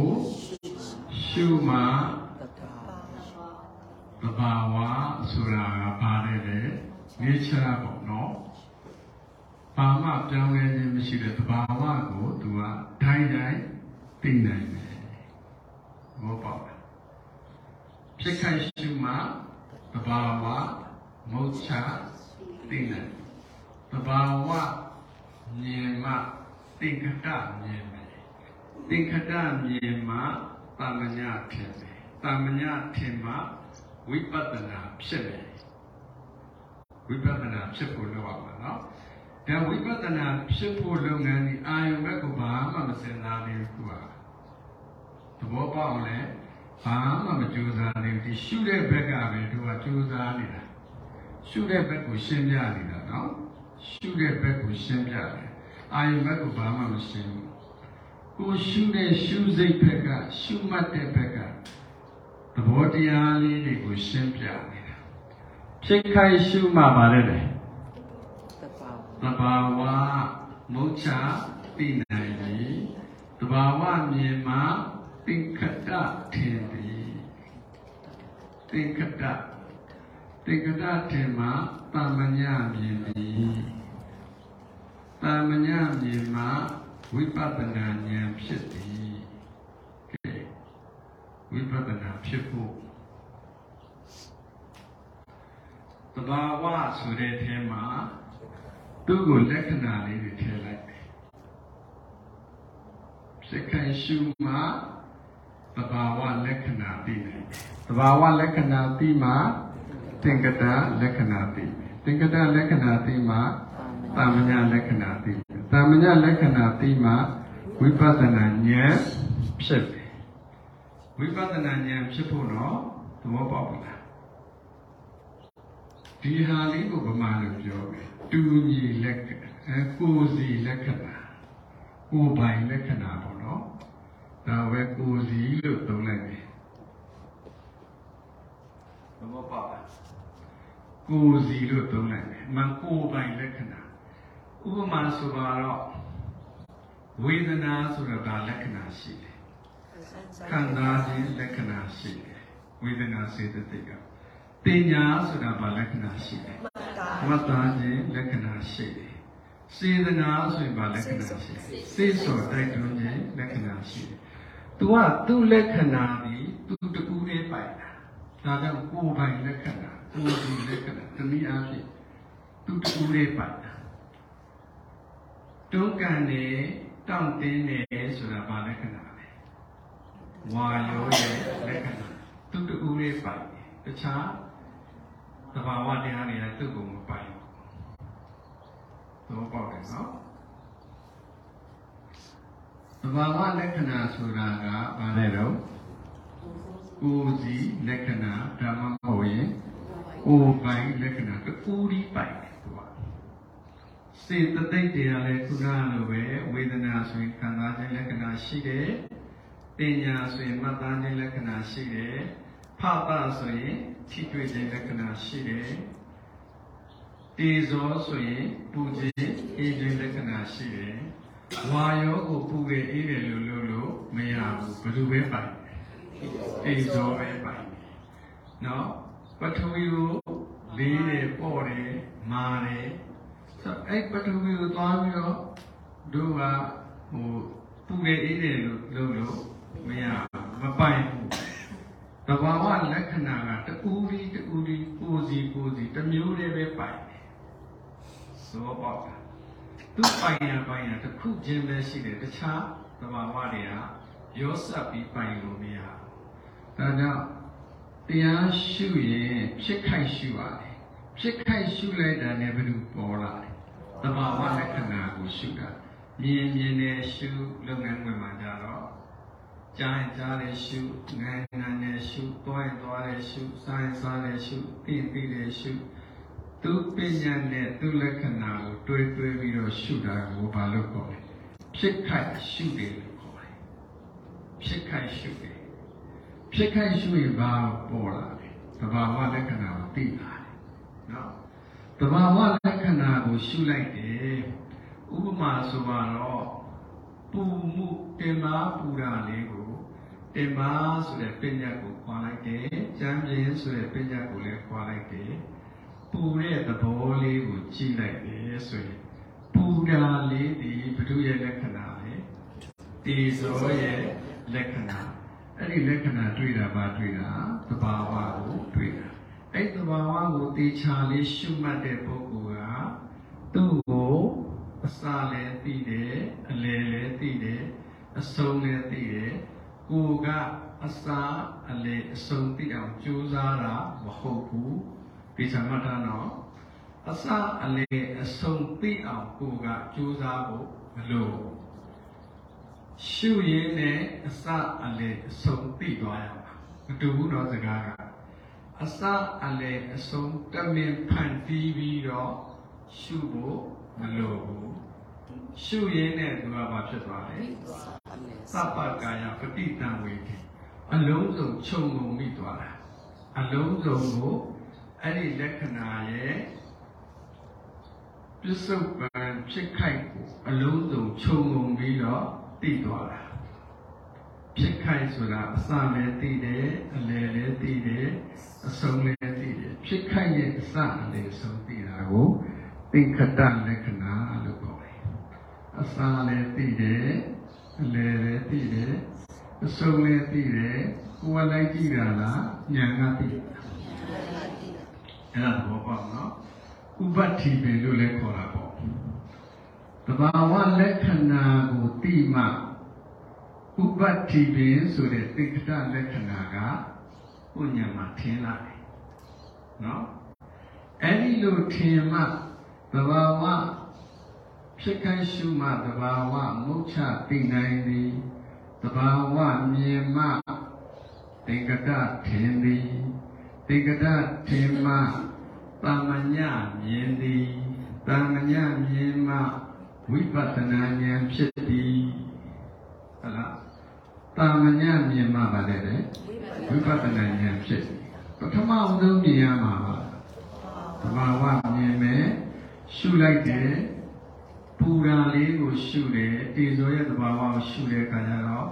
ရှုမှတဘာဝဆိုတာကပါတယ်လေနေချာပေါ့နော်ဘာမှပြောင်းလဲခြင်းမရှိတဲ့တဘာဝကိုသူကဒိုင်းဒိုင်းသိနိုင်တယ်ဘောပေါက်ဖြစ်ခိုက်ရှုမှတဘာဝမုတ်ချသိနိုင်တဘာဝမြင်မှသင်္ခတမြင်မယ်သင်္ခတမြင်မှ တာမညဖြစ်မယ်တာမညဖြစ်မှဝိပဿနာဖြစ်မယ်ဝိပဿနာဖြစ်ဖို့လုပ်ရမှာနော်ဒါဝိပဿနာဖြစ်ဖို့လုပ်ငန်းဒီအာယုဘက်ကဘာမှမစင်စားနေဘူးကွာသဘောပေါက်လဲဘာမှမကြိုးစားနေဘူးဒီရှုတဲ့ဘက်ကပဲသူကကြိုးစားနေတာရှုတဲ့ဘက်ကိုရှင်းပြနေတာနော်ရှုတဲ့ဘက်ကိုရှင်းပြတယ်အာယုဘက်ကိုဘာမှမရှင်းဘူး ကိုရှုတဲ့ရှုစိတ်ဘက်ကရှုမှတ်တဲ့ဘက်ကသဘောတရားလေးတွေကိုရှင်းပြနေတာဖြစ်ခိုက်ရှုမှပါလေတယ်တဘာဝမုတ်ချသိနိုင်ပြီတဘာဝမြင်မှသင်္ခတထင်သည်သင်္ခတသင်္ခတထင်မှတာမညမြင်သည်တာမညမြင်မှ ဝိပဿနာဉာဏ်ဖြစ်သည်ကဲဝိပဿနာဖြစ်ဖို့တဘာဝဆိုတဲ့အဲမှာသူ့ကိုလက္ခဏာလေးတွေထည့်လိုက်တယ်ဖြစ်ခိုင်ရှုမှတဘာဝလက္ခဏာသိတယ်တဘာဝလက္ခဏာသိမှသင်္ကတလက္ခဏာသိမယ်သင်္ကတလက္ခဏာသိမှတာမညာလက္ခဏာသိမယ် တာမညလက္ခဏာသိမှဝိပဿနာဉာဏ်ဖြစ်တယ်ဝိပဿနာဉာဏ်ဖြစ်ဖို့တော့သဘောပေါက်ပါလားဒီဟာလေးကိုဗမာလိုပြောမယ်တူညီလက္ခဏာအဲကိုယ်စီလက္ခဏာကိုယ်ပိုင်လက္ခဏာပေါ့နော်ဒါပဲကိုယ်စီလို့သုံးလိုက်တယ်သဘောပေါက်လားကိုယ်စီလို့သုံးလိုက်တယ်မန်ကိုယ်ပိုင်လက္ခဏာ ဥပမာဆိုပါတော့ဝေဒနာဆိုတာဒါလက္ခဏာရှိတယ်ခံစားခြင်းလက္ခဏာရှိတယ်ဝေဒနာစေတသိက်ကပညာဆိုတာဘာလက္ခဏာရှိတယ်မတ္တာမတ္တာခြင်းလက္ခဏာရှိတယ်စေတနာဆိုရင်ဘာလက္ခဏာရှိတယ်စေဆိုတိုက်တွန်းခြင်းလက္ခဏာရှိတယ်သူကသူ့လက္ခဏာဒီသူတကူလေးပိုင်တာဒါကြောင့်ကိုယ်ပိုင်လက္ခဏာကိုယ်ဒီလက္ခဏာတနည်းအားဖြင့်သူတကူလေးပိုင်တာ တုံးကန်နေတောင့်တင်းနေဆိုတာဘာလက္ခဏာလဲဝါယောရဲ့လက္ခဏာသူတကူလေးပိုင်တယ်တခြားသဘာဝတရားတွေကသူ့ကိုမပိုင်ဘူးသဘောပေါက်တယ်နော်သဘာဝလက္ခဏာဆိုတာကဘာလဲတော့ကိုယ်စီလက္ခဏာဓမ္မမဟုတ်ရင်ကိုယ်ပိုင်လက္ခဏာတူဒီပိုင်တယ်သူက စေတသိက်တရားလည်းခုနလိုပဲဝေဒနာဆိုရင်ခံစားခြင်းလက္ခဏာရှိတယ်ပညာဆိုရင်မှတ်သားခြင်းလက္ခဏာရှိတယ်ဖသဆိုရင်ထိတွေ့ခြင်းလက္ခဏာရှိတယ်တေဇောဆိုရင်ပူခြင်းအေးခြင်းလက္ခဏာရှိတယ်ဝါယောကိုပူခဲ့အေးတယ်လို့လို့လို့မရဘူးဘယ်သူပဲပိုင်တေဇောပဲပိုင်နော်ပထဝီကိုလေးတယ်ပေါ့တယ်မာတယ် ဆိုအဲ့ပထဝီကိုသွားပြီးတော့တို့ကဟိုပူခဲ့အေးတယ်လို့လို့လို့မရဘူးမပိုင်ဘူးတဘာဝလက္ခဏာကတူရီတူရီကိုစီကိုစီတစ်မျိုးတည်းပဲပိုင်တယ်ဆိုပေါ့တာသူပိုင်ရပိုင်ရတစ်ခုချင်းပဲရှိတယ်တခြားတဘာဝတွေကရောဆက်ပြီးပိုင်လို့မရဘူးဒါကြောင့်တရားရှုရင်ဖြစ်ခိုက်ရှုရတယ်ဖြစ်ခိုက်ရှုလိုက်တာနဲ့ဘယ်လိုပေါ်လာလဲ တဘာဝလက္ခဏာကိုရှုတာမြင်မြင်နဲ့ရှုလုပ်ငန်းဝင်မှာကြတော့ကြားရင်ကြားတယ်ရှုငန်းငန်းနဲ့ရှုသွားရင်သွားတယ်ရှုစားရင်စားတယ်ရှုသိရင်သိတယ်ရှုသူပညာနဲ့သူလက္ခဏာကိုတွဲတွဲပြီးတော့ရှုတာကိုဘာလို့ခေါ်လဲဖြစ်ခိုက်ရှုတယ်လို့ခေါ်တယ်ဖြစ်ခိုက်ရှုတယ်ဖြစ်ခိုက်ရှုရင်ဘာပေါ်လာလဲတဘာဝလက္ခဏာကိုသိလာတယ်နော် တဘာဝလက္ခဏာကိုရှုလိုက်တယ်ဥပမာဆိုပါတော့ပူမှုတင်မာပူတာလေးကိုတင်မာဆိုတဲ့ပညာကိုခွာလိုက်တယ်။ကြမ်းပြင်းဆိုတဲ့ပညာကိုလည်းခွာလိုက်တယ်။ပူတဲ့သဘောလေးကိုကြည့်လိုက်တယ်ဆိုရင်ပူတာလေးဒီဘုဒ္ဓရဲ့လက္ခဏာပဲ။တေဇောရဲ့လက္ခဏာအဲ့ဒီလက္ခဏာတွေ့တာပါတွေ့တာသဘာဝကိုတွေ့တာ အဲ့သဘာဝကိုတေချာလေးရှုမှတ်တဲ့ပုဂ္ဂိုလ်ကသူ့ကိုအစလည်းသိတယ်အလယ်လည်းသိတယ်အဆုံးလည်းသိတယ်ကိုယ်ကအစအလယ်အဆုံးသိအောင်ကြိုးစားတာမဟုတ်ဘူးဒီစမတ်တာတော့အစအလယ်အဆုံးသိအောင်ကိုယ်ကကြိုးစားဖို့မလိုရှုရင်းနဲ့အစအလယ်အဆုံးသိသွားရမှာမတူဘူးတော့စကားက အစအလယ်အဆုံးတမင်ဖန်တီးပြီးတော့ရှုဖို့မလိုဘူးရှုရင်းနဲ့သူကဘာဖြစ်သွားလဲသဗ္ဗကာယပฏิတံဝေတိအလုံးစုံခြုံငုံမိသွားတာအလုံးစုံကိုအဲ့ဒီလက္ခဏာရဲ့ပစ္စုပန်ဖြစ်ခိုက်ကိုအလုံးစုံခြုံငုံပြီးတော့သိသွားတာ ဖြစ်ခိုက်ဆိုတာအစလည်းသိတယ်အလယ်လည်းသိတယ်အဆုံးလည်းသိတယ်ဖြစ်ခိုက်ရဲ့အစအလယ်အဆုံးသိတာကိုသင်္ခတလက္ခဏာလို့ခေါ်တယ်။အစာလည်းသိတယ်အလယ်လည်းသိတယ်အစုံလည်းသိတယ်ကိုယ်ကလိုက်ကြည့်တာလားညာကသိတာအဲ့ဒါသဘောပေါက်နော်ဥပတ္တိပင်လို့လည်းခေါ်တာပေါ့တဘာဝလက္ခဏာကိုသိမှ ဥပတ္တိပင်ဆိုတဲ့သင်္ခတလက္ခဏာကပုညံမှာထင်လာတယ်နော်အဲ့ဒီလိုထင်မှသဘာဝဖြစ်ခိုင်းရှုမှတဘာဝမုတ်ချသိနိုင်သည်တဘာဝမြင်မှတေကတထင်သည်တေကတထင်မှတာမညမြင်သည်တာမညမြင်မှဝိပဿနာဉာဏ်ဖြစ်သည် ဟုတ်လားတာမညမြင်မှပါလေတဲ့ဝိပဿနာဉာဏ်ဖြစ်သည်ပထမဆုံးမြင်ရမှာပါတဘာဝမြင်မယ်ရှုလိုက်တယ်ပူရာလေးကိုရှုတယ်တေဇောရဲ့တဘာဝကိုရှုတဲ့အခါကျတော့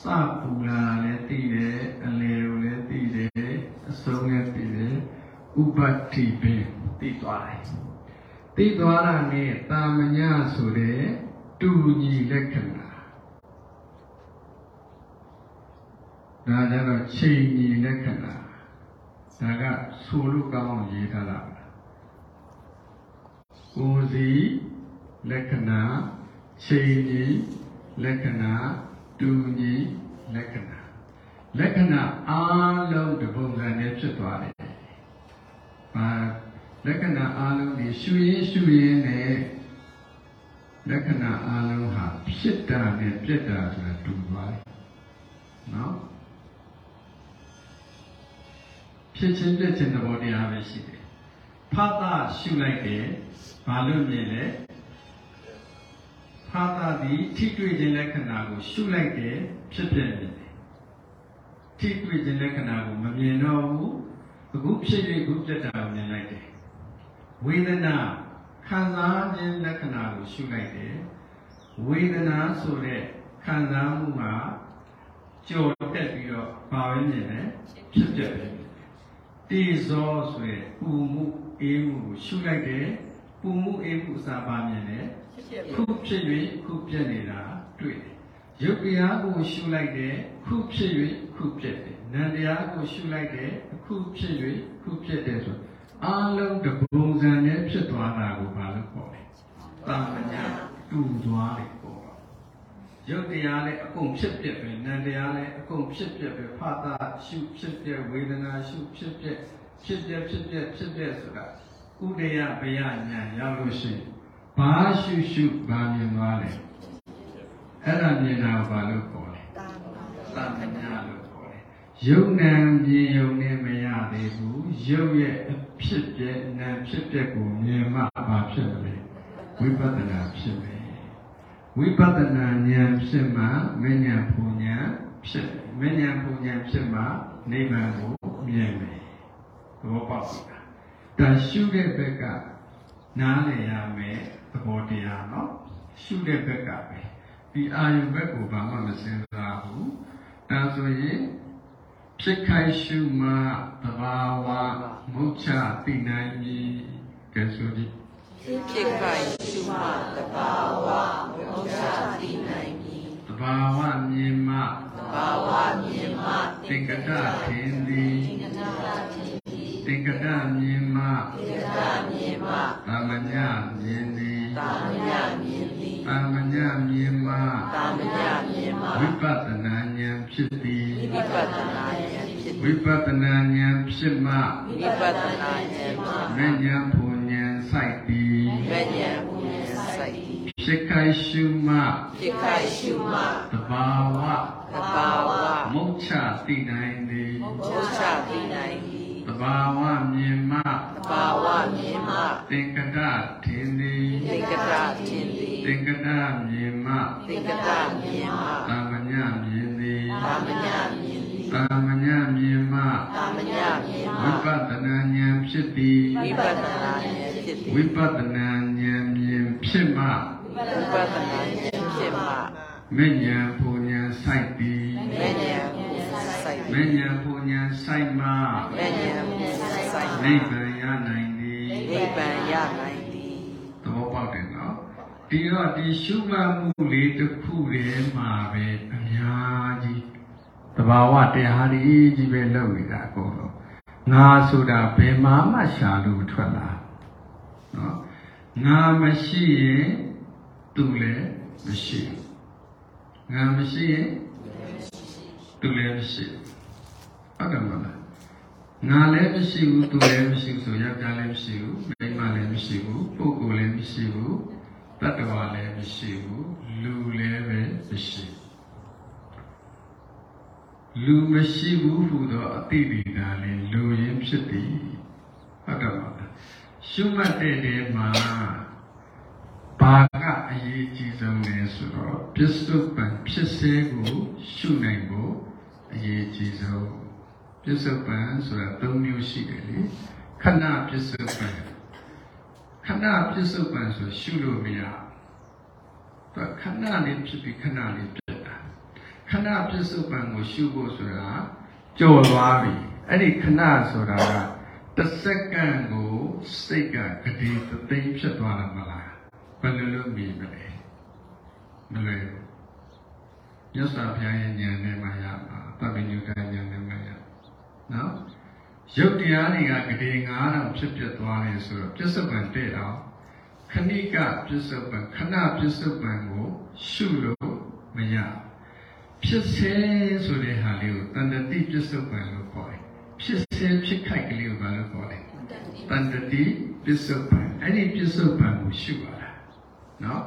စပူလာလည်းသိတယ်အလယ်ကိုလည်းသိတယ်အဆုံးလည်းသိတယ်ဥပတ္တိပင်သိသွားတယ်သိသွားတာနဲ့တာမညဆိုတဲ့တူညီလက္ခဏာ ဒါကြတော့ချိန်ညီလက္ခဏာဒါကဆိုလို့ကောင်းအောင်ရေးထားတာပါကိုယ်စီလက္ခဏာချိန်ညီလက္ခဏာတူညီလက္ခဏာလက္ခဏာအားလုံးတစ်ပုံစံနဲ့ဖြစ်သွားတယ်။ဘာလက္ခဏာအားလုံးဒီရှုရင်းရှုရင်းနဲ့လက္ခဏာအားလုံးဟာဖြစ်တာနဲ့ပြက်တာဆိုတာတူသွားတယ်။နော် ဖြစ်ချင်းပြက်ချင်းသဘောတရားပဲရှိတယ်။ဖတ်တာရှုလိုက်တယ်ဘာလို့မြင်လဲဖတ်တာဒီထိတွေ့ခြင်းလက္ခဏာကိုရှုလိုက်တယ်ဖြစ်ပြနေတယ်။ထိတွေ့ခြင်းလက္ခဏာကိုမမြင်တော့ဘူးအခုဖြစ်၍အခုပြက်တာကိုမြင်လိုက်တယ်။ဝေဒနာခံစားခြင်းလက္ခဏာကိုရှုလိုက်တယ်။ဝေဒနာဆိုတဲ့ခံစားမှုမှာကြော်တက်ပြီးတော့ဘာပဲမြင်လဲဖြစ်ပြတယ်။ တေဇောဆိုတဲ့ပူမှုအေးမှုကိုရှုလိုက်တယ်။ပူမှုအေးမှုအစာပါမြင်တယ်။ခုဖြစ်၍ခုပြက်နေတာတွေ့တယ်။ရုပ်တရားကိုရှုလိုက်တယ်ခုဖြစ်၍ခုပြက်တယ်။နာမ်တရားကိုရှုလိုက်တယ်ခုဖြစ်၍ခုပြက်တယ်ဆိုအားလုံးတပုံစံနဲ့ဖြစ်သွားတာကိုဘာလို့ခေါ်လဲ။တာမညာတူသွားတယ်ပေါ့။ ရုပ်တရားလည်းအကုန်ဖြစ်ပြက်ပဲနာမ်တရားလည်းအကုန်ဖြစ်ပြက်ပဲဖတာရှုဖြစ်ပြက်ဝေဒနာရှုဖြစ်ပြက်ဖြစ်ပြက်ဖြစ်ပြက်ဖြစ်ပြက်ဆိုတာဥဒယဘယညာရောက်လို့ရှိရင်ဘာရှုရှုဘာမြင်သွားလဲအဲ့ဒါမြင်တာကိုဘာလို့ခေါ်လဲတာမသာမညာလို့ခေါ်တယ်ယုံနံမြင်ယုံနဲ့မရသေးဘူးယုတ်ရဲ့အဖြစ်ပြက်နာမ်ဖြစ်ပြက်ကိုမြင်မှဘာဖြစ်မလဲဝိပဿနာဖြစ်မယ် ဝိပဿနာဉာဏ်ဖြစ်မှမဉဏ်ပူဉာဏ်ဖြစ်မဉဏ်ပူဉာဏ်ဖြစ်မှနိဗ္ဗာန်ကိုမြင်မယ်သဘောပေါက်ပြီလားဒါရှုတဲ့ဘက်ကနားလည်ရမယ်သဘောတရားเนาะရှုတဲ့ဘက်ကပဲဒီအာယုဘက်ကိုဘာမှမစဉ်းစားဘူးဒါဆိုရင်ဖြစ်ခိုက်ရှုမှသဘာဝမုတ်ချသိနိုင်ပြီကဲဆိုဒီ ဖြစ်ခိုင်ရှုမှတဘာဝမောချတိနိုင်ပြီသဘာဝမြင်မှတဘာဝမြင်မှသင်္ကတထင်သည်သင်္ကနာတိတိသင်္ကတမြင်မှသင်္ကနာမြင်မှသာမညမြင်သည်တာမညမြင်သည်သာမညမြင်မှတာမညမြင်မှဝိပဿနာဉာဏ်ဖြစ်သည်ဝိပဿနာဉာဏ်ဖြစ်ဝိပဿနာဉာဏ်ဖြစ်မှဝိပဿနာဉာဏ်မှမဉဏ်ဖူဉာဏ်စိုက်သည် မဉ္ဇဉ်ဘုရင်စိုက်သည်ဖြစ်ခိုက်ရှုမှဖြစ်ခိုင်ရှုမှတဘာဝတဘာဝမုတ်ချသိနိုင်သည်မောချတိနိုင်သည်တဘာဝမြင်မှတဘာဝမြင်မှသင်္ကတထင်သည်သင်္ကတထင်သည်သင်္ကတမြင်မှသင်္ကတမြင်မှသာမညမြင်သည်တာမညမြင်သည်သာမညမြင်မှတာမညမြင်ဝိမှပဿနာဉာဏ်ဖြစ်သည်ဝိပဿနာဉာဏ်ဖြစ်သည်ဝိပဿနာဉာဏ်မြင် ဖြစ်မှဝိပဿနာဉာဏ်ဖြစ်မှမဉဏ်ပူဉဏ်စိုက်သည်မဉ္ဇဉ်ဘုရင်စိုက်မသည်ဉဏ်ပူဉဏ်စိုက်မှမဉ္ဇဉ်ဘုရင်စိုက်နိဗ္ဗာန်ရနိုင်သည်နိဗ္ဗာန်ရနိုင်သည်သဘောပေါက်တယ်နော်ဒီတော့ဒီရှုမှတ်မှုလေးတစ်ခုတည်းမှာပဲအများကြီးတဘာဝတရားကြီးကြီးပဲလုပ်နေတာအကုန်လုံးငါဆိုတာဘယ်မှာမှရှာလို့ထွက်လာနော် ငါမရှိရင်သူလည်းမရှိငါမရှိရင်သူလည်းမရှိဟုတ်တယ်မလားငါလည်းမရှိဘူးသူလည်းမရှိဘူးဆိုယောက်ျားလည်းမရှိဘူးမိန်းမလည်းမရှိဘူးပုဂ္ဂိုလ်လည်းမရှိဘူးတတ္တဝါလည်းမရှိဘူးလူလည်းပဲမရှိလူမရှိဘူးဟူသောအတိပိဒါလည်းလူရင်းဖြစ်သည်ဟုတ်တယ်ပါလား ရှုမှတ်တဲ့နေမှာဘာကအရေးကြီးဆုံးလဲဆိုတော့ပစ္စုပန်ဖြစ်စေကိုရှုနိုင်ဖို့အရေးကြီးဆုံးပစ္စုပန်ဆိုတာ၃မျိုးရှိတယ်လေခဏပစ္စုပန်ခဏပစ္စုပန်ဆိုရှုလို့မရဘူးသူခဏလေးဖြစ်ပြီးခဏလေးပြတ်တာခဏပစ္စုပန်ကိုရှုဖို့ဆိုတာကြော်သွားပြီအဲ့ဒီခဏဆိုတာကတစ်စက္ကန့်ကို စိတ်ကဂတိသသိမ်းဖြစ်သွားတာမလားဘယ်လိုလုပ်မိမလဲမလွယ်ဘူးမြတ်စွာဘုရားရဲ့ဉာဏ်နဲ့မှရမှာသဗ္ဗညုတဉာဏ်နဲ့မှရနော်ရုပ်တရားတွေကဂတိ9000ဖြစ်ပြသွားတယ်ဆိုတော့ပြစ္ဆုတ်ပံတဲ့တော့ခဏိကပြစ္ဆုတ်ပံခဏပြစ္ဆုတ်ပံကိုရှုလို့မရဖြစ်စေဆိုတဲ့ဟာလေးကိုတန်တတိပြစ္ဆုတ်ပံလို့ခေါ်တယ်ဖြစ်စေဖြစ်ခိုက်ကလေးကိုဘာလို့ခေါ်လဲ တန်တတိပြစ္ဆုတ်ပံအဲ့ဒီပြစ္ဆုတ်ပံကိုရှုရတာနော်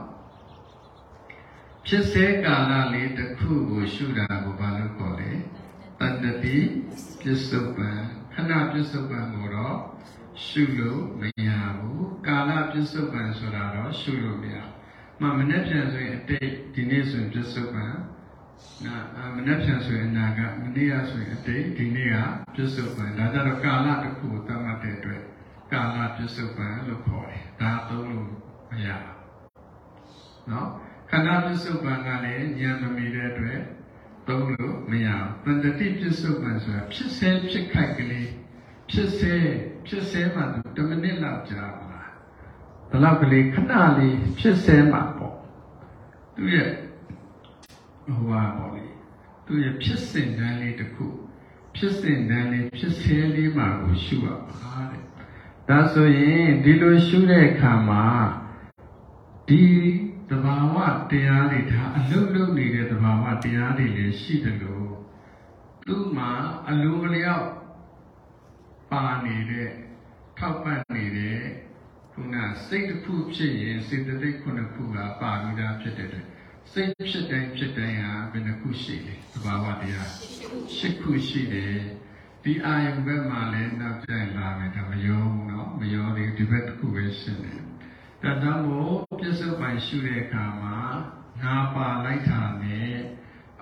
ဖြစ်စေကာလလေးတစ်ခုကိုရှုတာကိုဘာလို့ခေါ်လဲတန်တတိပြစ္ဆုတ်ပံခဏပြစ္ဆုတ်ပံကိုတော့ရှုလို့မရဘူးကာလပြစ္ဆုတ်ပံဆိုတာတော့ရှုလို့မရဘူးမမနေ့ပြန်ဆိုရင်အတိတ်ဒီနေ့ဆိုရင်ပြစ္ဆုတ်ပံနာမနေ့ပြန်ဆိုရင်အနာကမနေ့ကဆိုရင်အတိတ်ဒီနေ့ကပြစ္ဆုတ်ပံဒါကြတော့ကာလတစ်ခုကိုသတ်မှတ်တဲ့အတွက် ကာလပြစ္ဆုတ်ပံလို့ခေါ်တယ်ဒါသုံးလို့မရဘူးနော်ခန္ဓာပစ္စုပန်ကလည်းဉာဏ်မမီတဲ့အတွက်သုံးလို့မရဘူးတန်တတိပစ္စုပန်ဆိုတာဖြစ်စေဖြစ်ခိုက်ကလေးဖြစ်စေဖြစ်စေမှသူ10မိနစ်လောက်ကြာပါလားဒီလောက်ကလေးခဏလေးဖြစ်စေမှပေါ့သူရဲ့ဟိုပါပေါ့လေသူရဲ့ဖြစ်စဉ်တန်းလေးတစ်ခုဖြစ်စဉ်တန်းလေးဖြစ်စေလေးမှကိုရှုရပါတဲ့ ဒါဆိုရင်ဒီလိုရှုတဲ့အခါမှာဒီတဘာဝတရားတွေဒါအလုတ်လုတ်နေတဲ့တဘာဝတရားတွေလည်းရှိတယ်လို့သူ့မှာအလိုလျောက်ပါနေတဲ့ထောက်ပံ့နေတဲ့ခုနစိတ်တစ်ခုဖြစ်ရင်စေတသိက်ခုနှစ်ခုကပါပြီးသားဖြစ်တဲ့အတွက်စိတ်ဖြစ်တိုင်းဖြစ်တိုင်းဟာဘယ်နှခုရှိလဲတဘာဝတရားရှစ်ခုရှိတယ် ဒီအာယုံဘက်မှာလည်းနောက်ကျရင်လာမယ်ဒါမယောဘူးเนาะမယောသေးဒီဘက်တစ်ခုပဲရှိတယ်ဒါကြောင့်မို့ပြစ္ဆုတ်ပိုင်ရှုတဲ့အခါမှာငါပါလိုက်တာနဲ့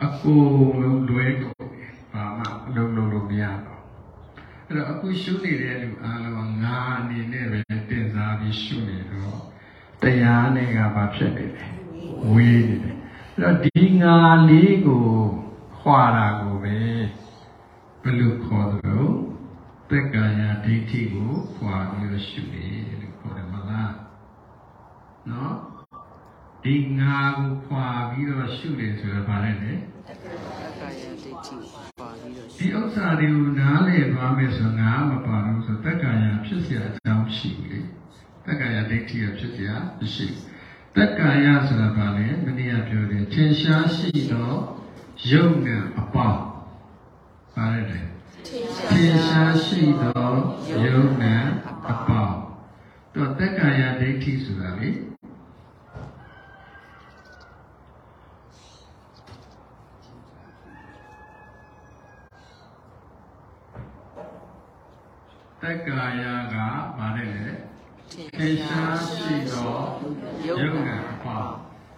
အကုန်လုံးလွဲကုန်တယ်ဘာမှအလုံးလုံးလို့မရတော့အဲ့တော့အခုရှုနေတဲ့လူအားလုံးငါအနေနဲ့ပဲတင်စားပြီးရှုနေတော့တရားနဲ့ကဘာဖြစ်နေလဲဝေးနေတယ်အဲ့တော့ဒီငါလေးကိုခွာတာကိုပဲ ဘယ်လိုခေါ်သလဲတက္ကာယဒိဋ္ဌိကိုခွာပြီးတော့ရှုတယ်လို့ခေါ်တယ်မလား နော်ဒီငါကိုခွာပြီးတော့ရှုတယ်ဆိုတော့ဗာလဲလေ တက္ကာယဒိဋ္ဌိပါပြီးတော့ ဒီဥစ္စာတွေကိုနားလည်သွားမယ်ဆိုငါမပါဘူးဆိုတက္ကာယဖြစ်เสียအကြောင်းရှိဘူးလေတက္ကာယဒိဋ္ဌိရဖြစ်เสียမရှိဘူးတက္ကာယဆိုတာဗာလဲမနေ့ကပြောတယ်ထင်ရှားရှိတော့ယုံနဲ့အပေါင်း ဗာလဲလေထင်ရှားရှိတော့ယုံနဲ့အပေါင်းတော့တက္ကာယဒိဋ္ဌိဆိုတာလေတက္ကာယကဗါတယ်လေထေရှားရှိသောယုံနာအပေါင်း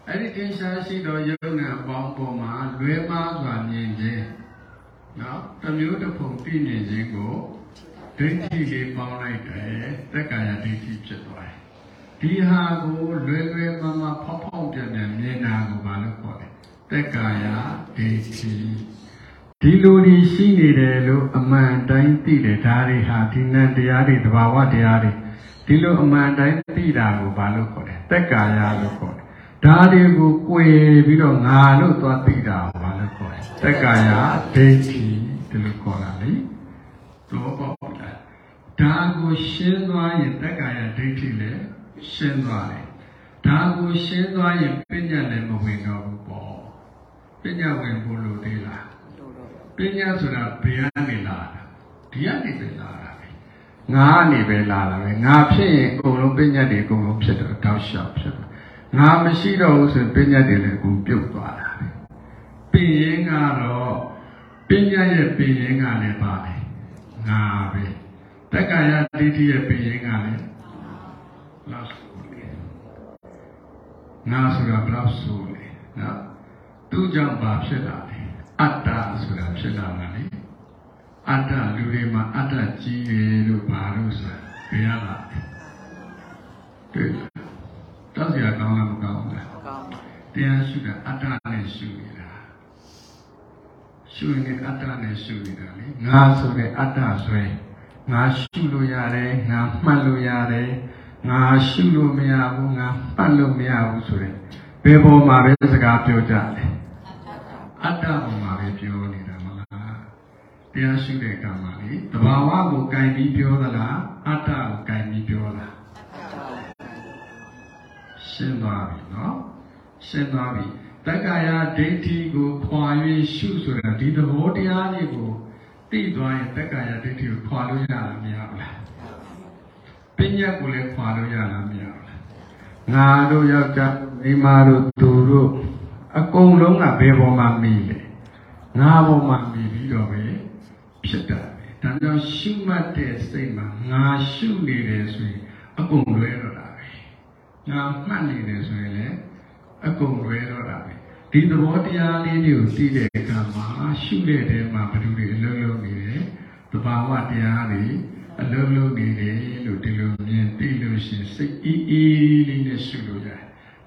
အဲ့ဒီထေရှားရှိသောယုံနာအပေါင်းပေါ်မှာလွဲမှားစွာမြင်ခြင်း နော်တစ်မျိုးတစ်ပုံသိမြင်ခြင်းကိုဒိဋ္ဌိလေးပေါင်းလိုက်တယ်တက္ကာယဒိဋ္ဌိဖြစ်သွားတယ်ဒီဟာကိုလွယ်လွယ်မမဖောက်ဖောက်ပြန်ပြန်မြင်တာကိုဘာလို့ခေါ်လဲတက္ကာယဒိဋ္ဌိဒီလိုတွေရှိနေတယ်လို့အမှန်တိုင်းသိတယ်ဒါတွေဟာဒီနံတရားတွေတဘာဝတရားတွေဒီလိုအမှန်တိုင်းသိတာကိုဘာလို့ခေါ်လဲတက်ကာယလို့ခေါ်တယ် ဒါတွေကို꿰ပြီးတော့ငါလို့သွားသိတာကိုဘာလို့ခေါ်လဲတက်ကာယဒိဋ္ဌိဒီလိုခေါ်တာလေတော့ပေါ့လားဒါကိုရှင်းသွားရင်တက်ကာယဒိဋ္ဌိလည်းရှင်းသွားတယ်ဒါကိုရှင်းသွားရင်ပညာလည်းမဝင်တော့ဘူးပေါ့ပညာဝင်ဖို့လိုသေးလားလို့တော့ပညာဆိုတာဘယ်ကနေလာတာဒီကနေပဲလာတာပဲငါကနေပဲလာတာပဲငါဖြစ်ရင်အကုန်လုံးပညာတွေအကုန်လုံးဖြစ်တော့တောက်လျှောက်ဖြစ်တယ် ငါမရှိတော့ဘူးဆိုရင်ပညာတွေလည်းကိုပြုတ်သွားတာပဲပင်ရင်ကတော့ပညာရဲ့ပင်ရင်ကလည်းပါပဲငါပဲတက္ကရာဒိဋ္ဌိရဲ့ပင်ရင်ကလည်းလောက်ဆိုလေငါဆိုတာဘယ်လောက်ဆိုလေနော်သူ့ကြောင့်ဘာဖြစ်လာလဲအတ္တဆိုတာဖြစ်လာတာလေအတ္တလူတွေမှာအတ္တကြီးတယ်လို့ဘာလို့ဆိုတာဘယ်ရလာလဲတွေ့ လားတောက်စရာကောင်းလားမကောင်းဘူးလားကောင်းပါတရားရှုတာအတ္တနဲ့ရှုနေတာရှုရင်အတ္တနဲ့ရှုနေတာလေငါဆိုတဲ့အတ္တဆွဲငါရှုလို့ရတယ်ငါမှတ်လို့ရတယ်ငါရှုလို့မရဘူးငါမှတ်လို့မရဘူးဆိုရင်ဘယ်ပေါ်မှာပဲစကားပြောကြလဲအတ္တပေါ်မှာပဲပြောနေတာမလားတရားရှုတဲ့အခါမှာလေတဘာဝကိုကင်ပြီးပြောသလားအတ္တကိုကင်ပြီးပြောလား ရှင်းသွားပြီနော်ရှင်းသွားပြီတက္ကရာဒိဋ္ဌိကိုခွာ၍ရှုဆိုတာဒီသဘောတရားလေးကိုသိသွားရင်တက္ကရာဒိဋ္ဌိကိုခွာလို့ရလားမရဘူးလားပညာကိုလည်းခွာလို့ရလားမရဘူးလားငါတို့ယောက်ျားမိန်းမတို့သူတို့အကုန်လုံးကဘယ်ပေါ်မှာမိလဲငါပေါ်မှာမိပြီးတော့ပဲဖြစ်တာပဲဒါကြောင့်ရှုမှတ်တဲ့စိတ်မှာငါရှုနေတယ်ဆိုရင်အကုန်လွဲတော့တာပဲ ငါမှတ်နေတယ်ဆိုရင်လည်းအကုန်လွဲတော့တာပဲဒီသဘောတရားလေးတွေကိုသိတဲ့အခါမှာရှုတဲ့တဲမှာဘယ်သူတွေအလုံးလုံးနေတယ်သဘာဝတရားတွေအလုံးလုံးနေတယ်လို့ဒီလိုမြင်သိလို့ရှရင်စိတ်အေးအေးလေးနဲ့ရှုလို့ရတယ်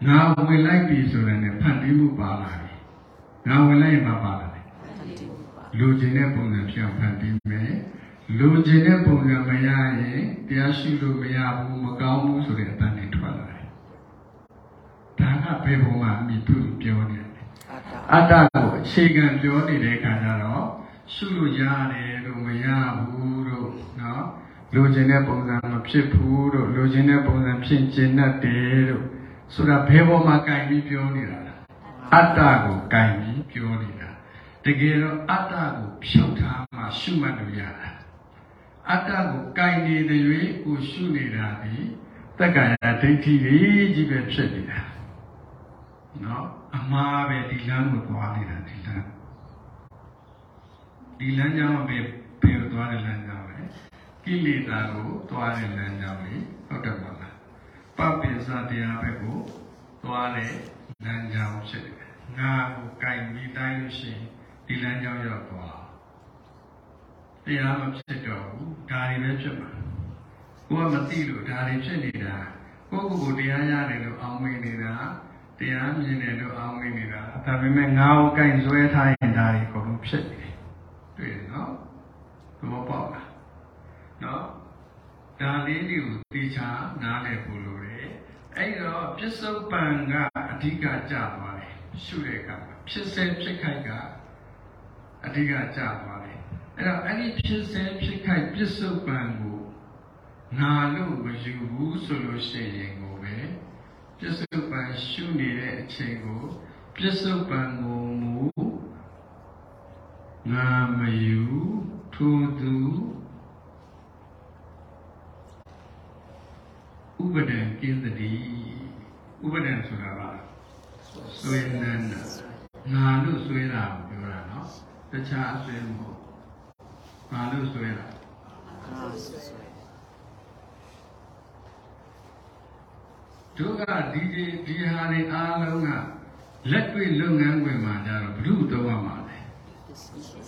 ငါဝင်လိုက်ပြီဆိုရင်လည်းဖန်တီးမှုပါလာတယ်ငါဝင်လိုက်ရင်မပါလာတယ်လူကျင်တဲ့ပုံစံဖြစ်အောင်ဖန်တီးမယ်လူကျင်တဲ့ပုံစံမရရင်တရားရှိလို့မရဘူးမကောင်းဘူးဆိုတဲ့အတန်တွေထွက်လာတယ် ဒါကဘယ်ပုံမှာအမိပြုပြောနေလဲအတ္တအတ္တကိုအခြေခံပြောနေတဲ့အခါကျတော့ရှုလို့ရတယ်လို့မရဘူးလို့နော်လူကျင်တဲ့ပုံစံမဖြစ်ဘူးလို့လူကျင်တဲ့ပုံစံဖြစ်ကျင်တတ်တယ်လို့ဆိုတာဘယ်ပေါ်မှာကင်ပြီးပြောနေတာလဲအတ္တကိုကင်ပြီးပြောနေတာတကယ်တော့အတ္တကိုဖြုတ်ထားမှရှုမှတ်လို့ရတာအတ္တကိုကင်နေတဲ့၍ကိုရှုနေတာဒီတက္ကရာဒိဋ္ဌိကြီးပဲဖြစ်နေတာ နော်အမှားပဲဒီလမ်းကိုသွားနေတာဒီလမ်းဒီလမ်းကြောင်းပဲပြေသွားတဲ့လမ်းကြောင်းပဲကိလေသာကိုသွားတဲ့လမ်းကြောင်းလေဟုတ်တယ်မလားပပိစတရားဘက်ကိုသွားတဲ့လမ်းကြောင်းဖြစ်တယ်ငါကိုကင်ပြီးတိုင်းလို့ရှိရင်ဒီလမ်းကြောင်းရောက်သွားတရားမဖြစ်တော့ဘူးဒါတွေပဲဖြစ်မှာကိုကမသိလို့ဒါတွေဖြစ်နေတာကိုယ့်ကိုယ်ကိုတရားရတယ်လို့အောင်းမင်းနေတာ တရားမြင်တယ်လို့အောင်းမင်းနေတာဒါပေမဲ့ငါ့ကိုကင်ဆွဲထားရင်ဒါတွေအကုန်လုံးဖြစ်နေတယ်တွေ့တယ်နော်သဘောပေါက်လားနော်ဒါလေးတွေကိုတေချာနားလည်ဖို့လိုတယ်အဲ့တော့ပြစ္ဆုတ်ပံကအဓိကကြသွားတယ်ရှုတဲ့အခါမှာဖြစ်စေဖြစ်ခိုက်ကအဓိကကြသွားတယ်အဲ့တော့အဲ့ဒီဖြစ်စေဖြစ်ခိုက်ပြစ္ဆုတ်ပံကိုငါလို့မယူဘူးဆိုလို့ရှိရင်ကို ပဲပြစ္ဆုတ်ပံရှုနေတဲ့အချိန်ကိုပြစ္ဆုတ်ပံကိုမူငါမယူထိုသူဥပဒံကိသတိဥပဒံဆိုတာကဆွေနန္ဒငါလို့ဆွဲတာကိုပြောတာနော်တခြားအဆွဲမဟုတ်ငါလို့ဆွဲတာငါဆွ တို့ကဒီဒီဒီဟာတွေအားလုံးကလက်တွေ့လုပ်ငန်းဝင်မှာကြတော့ဘုရုတော့ရမှာလေ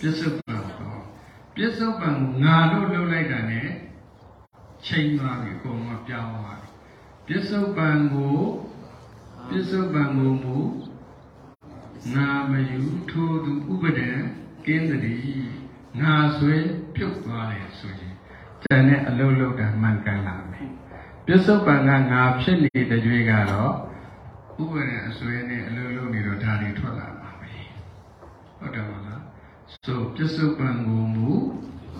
ပြစ္ဆုတ်ပံတော့ပြစ္ဆုတ်ပံကိုငါလို့လုပ်လိုက်တာ ਨੇ ချိန်သွားပြီအကုန်လုံးပြောင်းသွားပြီပြစ္ဆုတ်ပံကိုပြစ္ဆုတ်ပံကိုမူငါမယူထိုသူဥပဒေကင်းတည်းငါဆွဲပြုတ်သွားတယ်ဆိုရင်ကျန်တဲ့အလုံးလုံးတာမှန်ကန်လာမယ် ပြစ္ဆုတ်ပံကငါဖြစ်နေတဲ့ကြွေးကတော့ဥပဒေအစွဲနဲ့အလိုလိုနေတော့ဒါတွေထွက်လာပါပဲဟုတ်တယ်မလားဆိုပြစ္ဆုတ်ပံကိုမူ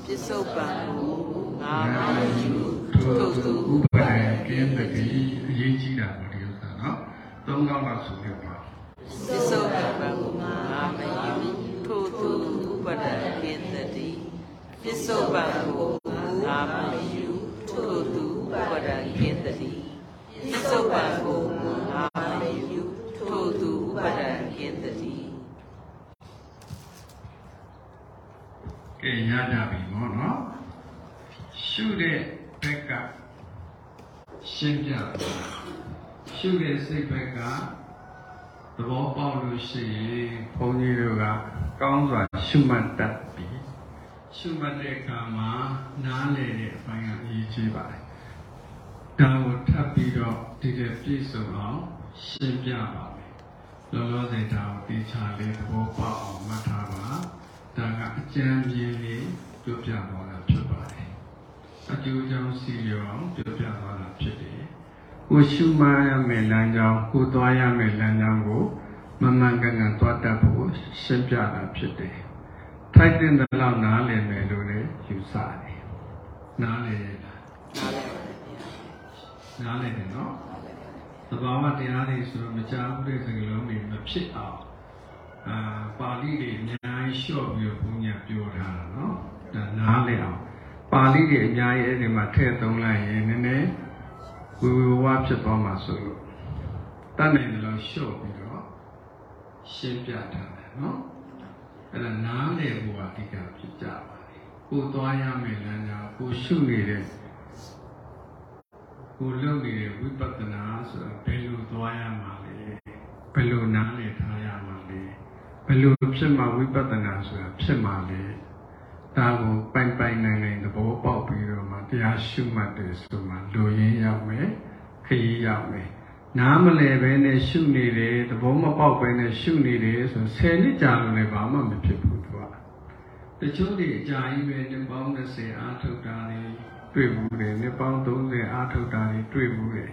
ပစ္စုပန်ကိုငါငါမယူထိုထို့သူသူဥပဒေကင်းတဲ့ကြီးအရေးကြီးတာပေါ့ဒီဥစ္စာနော်သုံးကောင်းလောက်ဆိုရပါပစ္စုပန်ကိုငါမယူထို့သူဥပဒကင်းတတိပစ္စုပန်ကိုငါမယူထို့သူဥ ပဒံကင်းတတိဤစုပံကိုမူအာမယုထိုသူဥပဒံကင်းတတိကဲရတာပြီဘောနော်ရှုတဲ့ဘက်ကရှင်းပြရှုတဲ့စိတ်ဘက်ကသဘောပေါက်လို့ရှိရင်ဘုန်းကြီးတို့ကကောင်းစွာရှုမှတ်တတ်ပြီရှုမှတ်တဲ့အခါမှာနားလည်တဲ့အပိုင်းကအရေးကြီးပါတယ် ဒါကိုထပ်ပြီးတော့ဒီတဲ့ပြည့်စုံအောင်ရှင်းပြပါမယ်လောလောဆယ်ဒါကိုတေချာလေးသဘောပေါက်အောင်မှတ်ထားပါဒါကအကျဉ်းပြင်းလေးပြောပြသွားတာဖြစ်ပါတယ်အကျိုးကြောင့်စီရောအောင်ပြောပြသွားတာဖြစ်တယ်ကိုရှုမှတ်ရမယ်လမ်းကြောင်းကိုသွားရမယ်လမ်းကြောင်းကိုမမှန်ကန်ကန်သွားတတ်ဖို့ရှင်းပြတာဖြစ်တယ်ထိုက်တဲ့လောက်နားလည်မယ်လို့လည်းယူဆတယ်နားလည်ရလား နားလည်ပါဗျာနားလည်တယ်နော်သဘာဝတရားတွေဆိုတော့မကြားဘူးတဲ့စကားလုံးတွေမဖြစ်အောင်အာပါဠိတွေအများကြီးလျှော့ပြီးတော့ဘုန်းကြီးပြောထားတာနော်ဒါနားလည်အောင်ပါဠိတွေအများကြီးအဲ့ဒီမှာထည့်သုံးလိုက်ရင်နည်းနည်းဝေဝေဝါးဖြစ်သွားမှာဆိုလို့တတ်နိုင်တယ်လို့လျှော့ပြီးတော့ရှင်းပြထားတယ်နော်အဲ့ဒါနားလည်ဖို့အဓိကဖြစ်ကြပါတယ်ကိုသွားရမယ်လမ်းကြောင်းကိုရှုနေတဲ့ ကိုလုပ်နေတဲ့ဝိပဿနာဆိုတာဘယ်လိုသွားရမှာလဲဘယ်လိုနားလည်ထားရမှာလဲဘယ်လိုဖြစ်မှဝိပဿနာဆိုတာဖြစ်မှာလဲဒါကိုပိုင်ပိုင်နိုင်နိုင်သဘောပေါက်ပြီးတော့မှတရားရှုမှတ်တယ်ဆိုမှလူရင်းရောက်မယ်ခရီးရောက်မယ်နားမလဲပဲနဲ့ရှုနေတယ်သဘောမပေါက်ပဲနဲ့ရှုနေတယ်ဆို10နှစ်ကြာလို့လည်းဘာမှမဖြစ်ဘူးသူကတချို့တွေအကြာကြီးပဲနှစ်ပေါင်း20အားထုတ်တာနေ တွေ့ဘူးတယ်နှစ်ပေါင်း30အားထုတ်တာတွေတွေ့ဘူးတယ်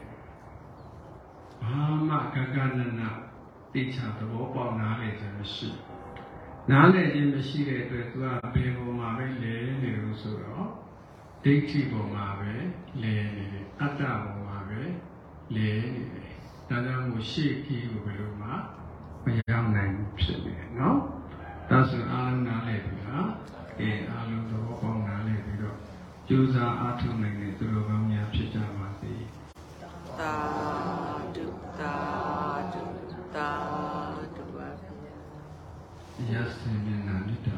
ဘာမှကကနနတိချသဘောပေါက်နားလည်ခြင်းမရှိနားလည်ခြင်းမရှိတဲ့အတွက်သူကဘယ်ပုံမှာပဲလဲနေလို့ဆိုတော့ဒိဋ္ဌိပုံမှာပဲလဲနေတယ်အတ္တပုံမှာပဲလဲနေတယ်ဒါကြောင့်မို့ရှေ့ခီးကိုဘယ်လိုမှမရောက်နိုင်ဘူးဖြစ်နေတယ်နော်ဒါဆိုအားလုံးနားလည်ပြီလားအဲအားလုံးသဘောပေါက်နားလည်ပြီးတော့ ကြိုးစားအားထုတ်နိုင်တဲ့သူတော်ကောင်းများဖြစ်ကြပါစေသာဓုသာဓုသာဓုပါဗျာ။ယသင်မျက်နှာမြတ်တာ